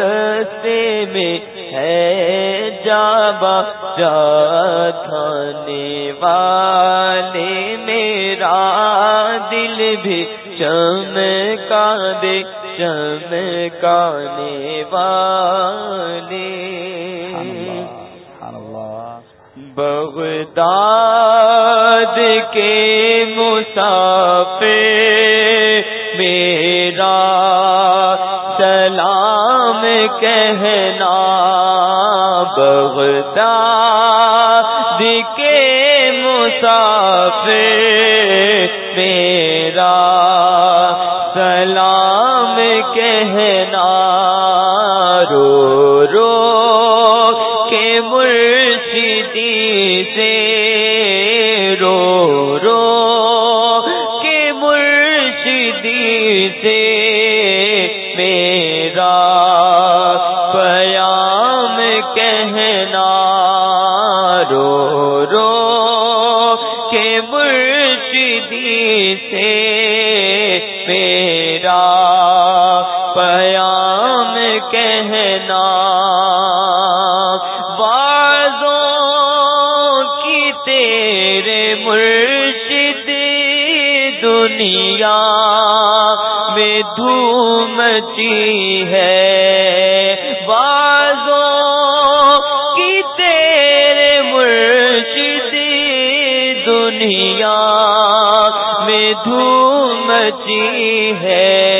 مرشدی دھوم مچی ہے۔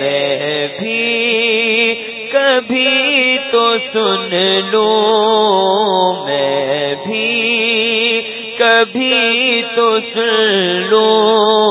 میں بھی کبھی تو سن لوں۔ میں بھی کبھی تو سن لوں۔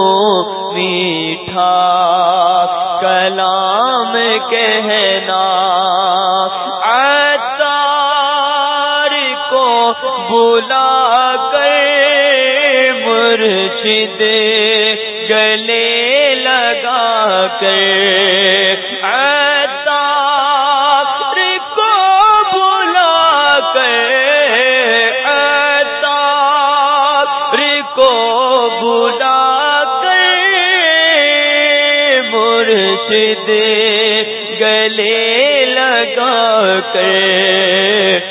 دے گلے لگا کر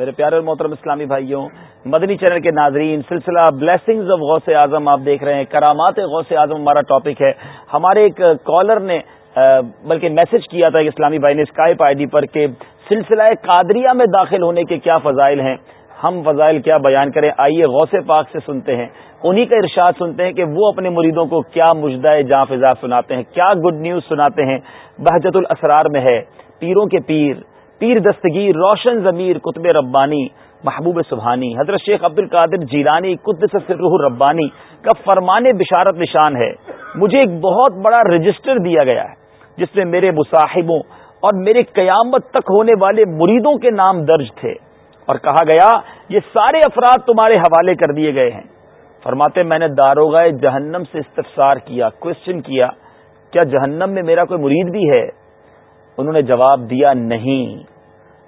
میرے پیارے اور محترم اسلامی بھائیوں، مدنی چینل کے ناظرین، سلسلہ بلیسنگز آف غوث اعظم آپ دیکھ رہے ہیں۔ کرامات غوث اعظم ہمارا ٹاپک ہے۔ ہمارے ایک کالر نے بلکہ میسج کیا تھا کہ اسلامی بھائی نے اسکائپ آئی ڈی پر کہ سلسلہ قادریہ میں داخل ہونے کے کیا فضائل ہیں؟ ہم فضائل کیا بیان کریں؟ آئیے غوث پاک سے سنتے ہیں۔ انہی کا ارشاد سنتے ہیں کہ وہ اپنے مریدوں کو کیا مجدہ جاں فضا سناتے ہیں، کیا گڈ نیوز سناتے ہیں۔ بہجت الاسرار میں ہے، پیروں کے پیر پیر دستگیر روشن ضمیر کتب ربانی، محبوب سبحانی، حضرت شیخ عبد القادر جیلانی، قدس سرح ربانی کا فرمان بشارت نشان ہے۔ مجھے ایک بہت بڑا رجسٹر دیا گیا ہے، جس میں میرے مصاحبوں اور میرے قیامت تک ہونے والے مریدوں کے نام درج تھے۔ اور کہا گیا، یہ سارے افراد تمہارے حوالے کر دیے گئے ہیں۔ فرماتے، میں نے داروغ جہنم سے استفسار کیا کوشچن کیا کیا جہنم میں میرا کوئی مرید بھی ہے؟ انہوں نے جواب دیا نہیں۔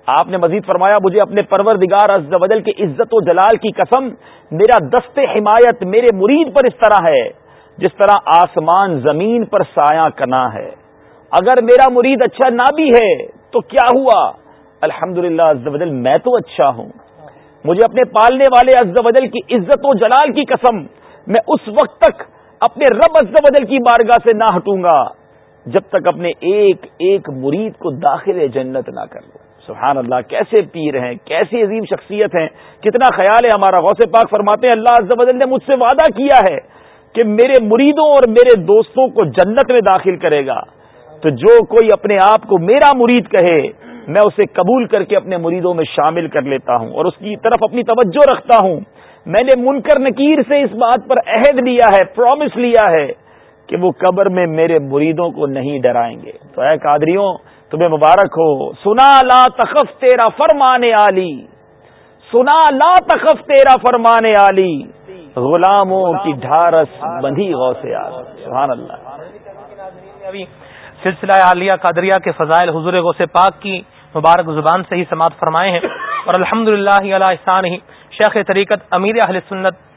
آپ نے مزید فرمایا، مجھے اپنے پروردگار عز و جل کی عزت و جلال کی قسم، میرا دست حمایت میرے مرید پر اس طرح ہے، جس طرح آسمان زمین پر سایہ کنا ہے۔ اگر میرا مرید اچھا نہ بھی ہے، تو کیا ہوا؟ الحمد للہ میں تو اچھا ہوں۔ مجھے اپنے پالنے والے عز و جل کی عزت و جلال کی قسم، میں اس وقت تک اپنے رب عز و جل کی بارگاہ سے نہ ہٹوں گا۔ جب تک اپنے ایک ایک مرید کو داخل جنت نہ کر لوں سبحان اللہ، کیسے پیر ہیں، کیسی عظیم شخصیت ہیں۔ کتنا خیال ہے ہمارا۔ غوث پاک فرماتے ہیں، اللہ عز و جل نے مجھ سے وعدہ کیا ہے کہ میرے مریدوں اور میرے دوستوں کو جنت میں داخل کرے گا۔ تو جو کوئی اپنے آپ کو میرا مرید کہے، میں اسے قبول کر کے اپنے مریدوں میں شامل کر لیتا ہوں اور اس کی طرف اپنی توجہ رکھتا ہوں۔ میں نے منکر نکیر سے اس بات پر عہد لیا ہے پرومس لیا ہے۔ کہ وہ قبر میں میرے مریدوں کو نہیں ڈرائیں گے۔ تو اے قادریوں، تمہیں مبارک ہو۔ سنا لا تخف تیرا فرمان علی سنا لا تخف تیرا فرمان علی غلاموں کی ڈھارس بندھی غوث سبحان اللہ۔ ابھی سلسلہ عالیہ قادریہ کے فضائل حضور غوث پاک کی مبارک زبان سے ہی سماعت فرمائے ہیں۔ اور الحمد للہ احسان ہی شیخ طریقت امیر اہل سنت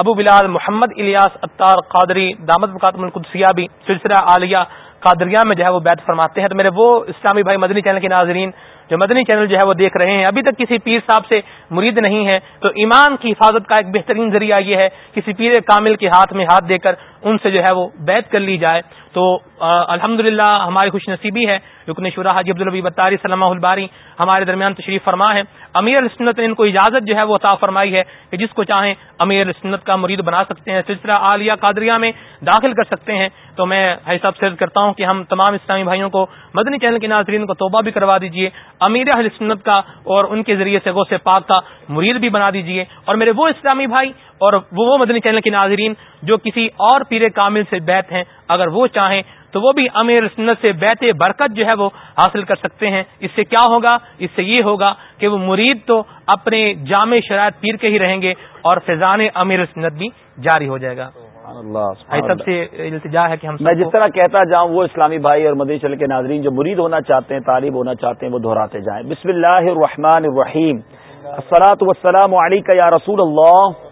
ابو بلال، محمد الیاس اطار قادری، دامت مقاتم القدسیہ بھی سلسلہ عالیہ قادریہ میں جو ہے وہ بیت فرماتے ہیں۔ تو میرے وہ اسلامی بھائی مدنی چینل کے ناظرین جو مدنی چینل جو ہے وہ دیکھ رہے ہیں، ابھی تک کسی پیر صاحب سے مرید نہیں ہے تو ایمان کی حفاظت کا ایک بہترین ذریعہ یہ ہے، کسی پیر کامل کے ہاتھ میں ہاتھ دے کر ان سے جو ہے وہ بیت کر لی جائے۔ تو الحمد ہماری خوش نصیبی ہے۔ رکن شورا حاجی عبدالبی بطاری سلمہ الباری ہمارے درمیان تشریف فرما ہے۔ امیر السنت نے ان کو اجازت جو ہے وہ عطا فرمائی ہے کہ جس کو چاہیں امیر السنت کا مرید بنا سکتے ہیں۔ سلسلہ عالیہ قادریہ میں داخل کر سکتے ہیں۔ تو میں حساب سے کرتا ہوں کہ ہم تمام اسلامی بھائیوں کو، مدنی چینل کے ناظرین کو توبہ بھی کروا دیجیے امیر اہل سنت کا اور ان کے ذریعے سے غوث پاک کا مرید بھی بنا دیجیے اور میرے وہ اسلامی بھائی اور وہ مدنی چینل کے ناظرین جو کسی اور پیر کامل سے بیت ہیں اگر وہ چاہیں تو وہ بھی امیر سنت سے بیت برکت جو ہے وہ حاصل کر سکتے ہیں۔ اس سے کیا ہوگا؟ اس سے یہ ہوگا کہ وہ مرید تو اپنے جامع شرائط پیر کے ہی رہیں گے اور فیضان امیر سنت بھی جاری ہو جائے گا۔ سب سے التجا ہے کہ ہم میں جس طرح کہتا جاؤں وہ اسلامی بھائی اور مدی چل کے ناظرین جو مرید ہونا چاہتے ہیں طالب ہونا چاہتے ہیں وہ دہراتے جائیں۔ بسم اللہ الرحمن الرحیم۔ السلاۃ والسلام علیکہ یا رسول اللہ۔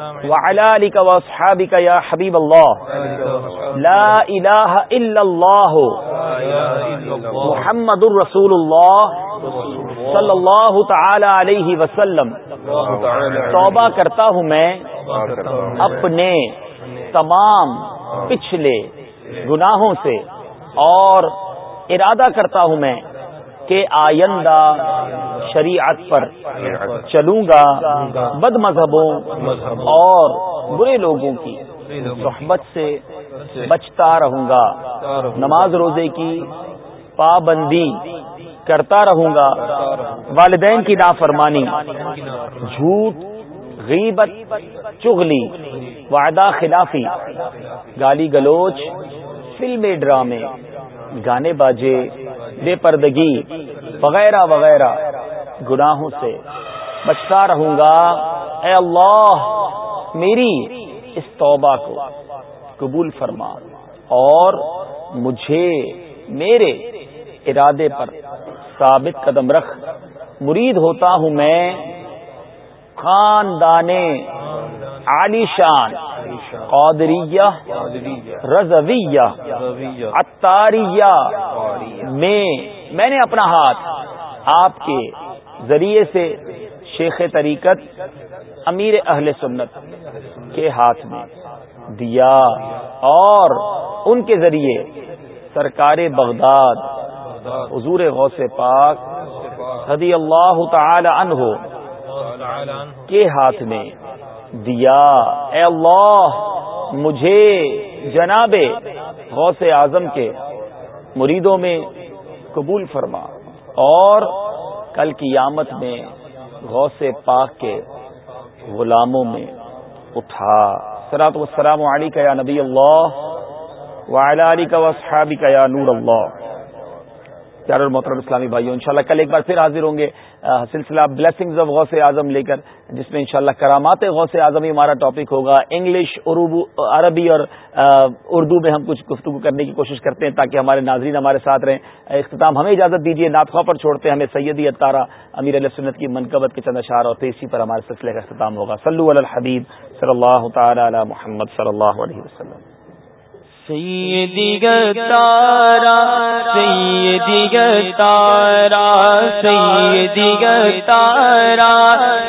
وعلی واصحابک یا حبیب اللہ. لا الہ الا اللہ. محمد الرسول اللہ. صلی اللہ تعالی علیہ وسلم. توبہ کرتا ہوں میں اپنے تمام پچھلے گناہوں سے اور ارادہ کرتا ہوں میں کہ آئندہ شریعت پر چلوں گا بد مذہبوں اور برے لوگوں کی صحبت سے بچتا رہوں گا۔ نماز روزے کی پابندی کرتا رہوں گا۔ والدین کی نافرمانی، جھوٹ، غیبت، چغلی، وعدہ خلافی، گالی گلوچ، فلمیں، ڈرامے، گانے باجے بے پردگی، وغیرہ وغیرہ۔ گناہوں سے بچتا رہوں گا۔ اے اللہ، میری اس توبہ کو قبول فرما۔ اور مجھے میرے ارادے پر ثابت قدم رکھ۔ مرید ہوتا ہوں میں خاندان عالی شان، قادریہ، رضویہ اتاریہ میں میں نے اپنا ہاتھ آپ کے ذریعے سے شیخ طریقت، امیر اہل سنت کے ہاتھ میں دیا اور ان کے ذریعے سرکار بغداد، حضور غوث پاک رضی اللہ تعالی عنہ کے ہاتھ میں دیا۔ اے اللہ، مجھے جناب غوث اعظم کے مریدوں میں قبول فرما۔ اور کل کی آمد میں غوث پاک کے غلاموں میں اٹھا۔ سرات وسلام علی کا یا نبی اللہ، وعلی علی کا وصحابی کا یا نور اللہ۔ پیار اور محترم اسلامی بھائیوں، انشاءاللہ کل ایک بار پھر حاضر ہوں گے سلسلہ بلیسنگز آف غوث اعظم لے کر، جس میں انشاءاللہ کرامات غوث اعظم ہی ہمارا ٹاپک ہوگا۔ انگلش عربی اور اردو میں ہم کچھ گفتگو کرنے کی کوشش کرتے ہیں تاکہ ہمارے ناظرین ہمارے ساتھ رہیں۔ اختتام ہمیں اجازت دیجیے ناطخوا پر چھوڑتے ہیں، ہمیں سیدی اطارہ امیر علیہ سنت کی منقبت کے چند اشار اور اسی پر ہمارے سلسلے کا اختتام ہوگا۔ صلی الحبیب صلی اللہ تعالی علی محمد صلی اللہ علیہ وسلم۔ سیدی تارا سیدی تارا سیدی تارا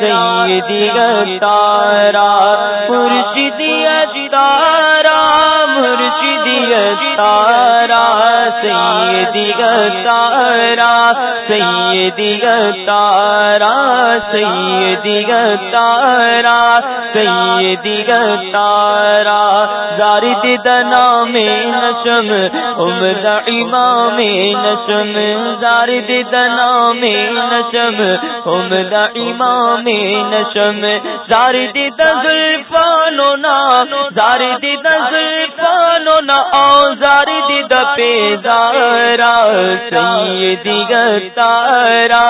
سیدی تارا، مرشدی تارا مرشدی تارا سیدی تارا سیدی تارا سیدی تارا سیدی تارا دنا میں نشم، عمر امام نشم زارد دنا میں نشم، عمر امام نشم زارد دزلفانو نا زارد دزلفانو نا او زارد پیدارا سید تارا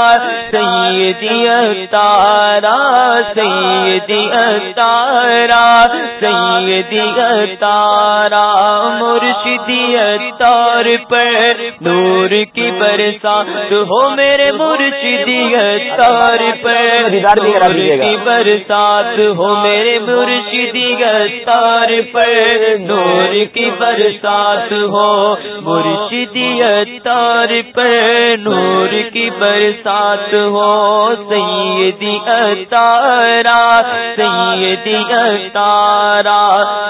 سیدی تارا سیدی تارا سیدی تارا مرشدی تار پر نور کی برسات ہو میرے مرشدی تار پر نور کی برسات ہو میرے مرشدی تار پر نور کی برسات ہو مرشدی تار پر نور کی برسات ہو سیدی اتارا سیدی اتارا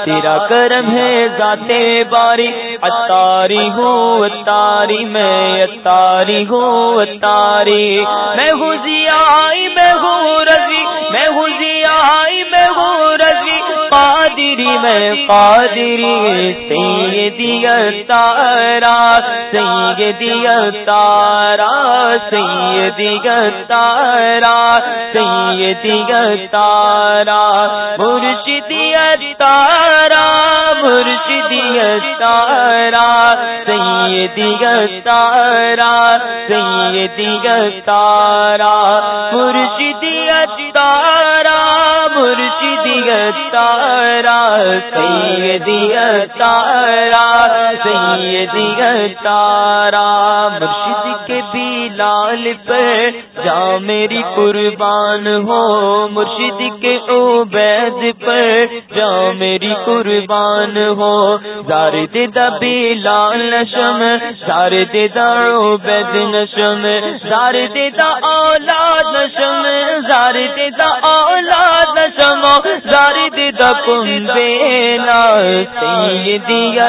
تیرا کرم ہے ذاتے باری اتاری ہوں اتاری میں اتاری ہوں اتاری میں ہوں زیائی میں ہوں رضی میں ہوں زیائی میں ہوں رضی قادری، میں قادری۔ سیدی اتارا سیدی اتارا سیدی اتارا سیدی اتارا مرشدی اتارا مرشدی اتارا سیدی اتارا سیدی اتارا مرشدی اتارا مرشدی اتارا سیدی اتارا سیدی اتارا مرشد کے بھی لال پر جا میری قربان ہو مرشد کے عبید پر جا میری قربان ہو زار دیدہ بلال نشم زار دیدہ عبید نشم زار دیدہ اولاد نشم زار دیدہ اولاد نشم زار دیدہ کندینا سیدی اتارا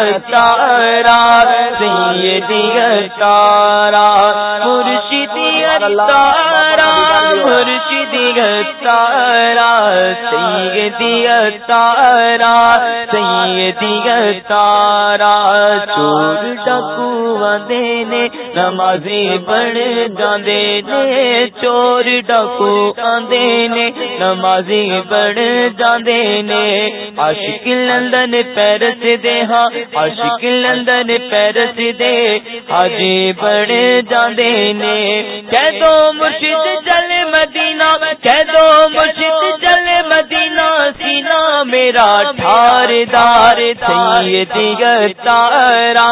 نمازی بڑھ جاندے نے چور ڈکو دینے نمازی بڑھ جاندے نے عاشق لندن پیرس دے ہاں عاشق لندن پیرس دے حاجی بڑھ جاندے نے کہہ دو مرشد چل مدینہ کہہ دو مرشد چل مدینہ سینا میرا ٹھار دار سیدی تارا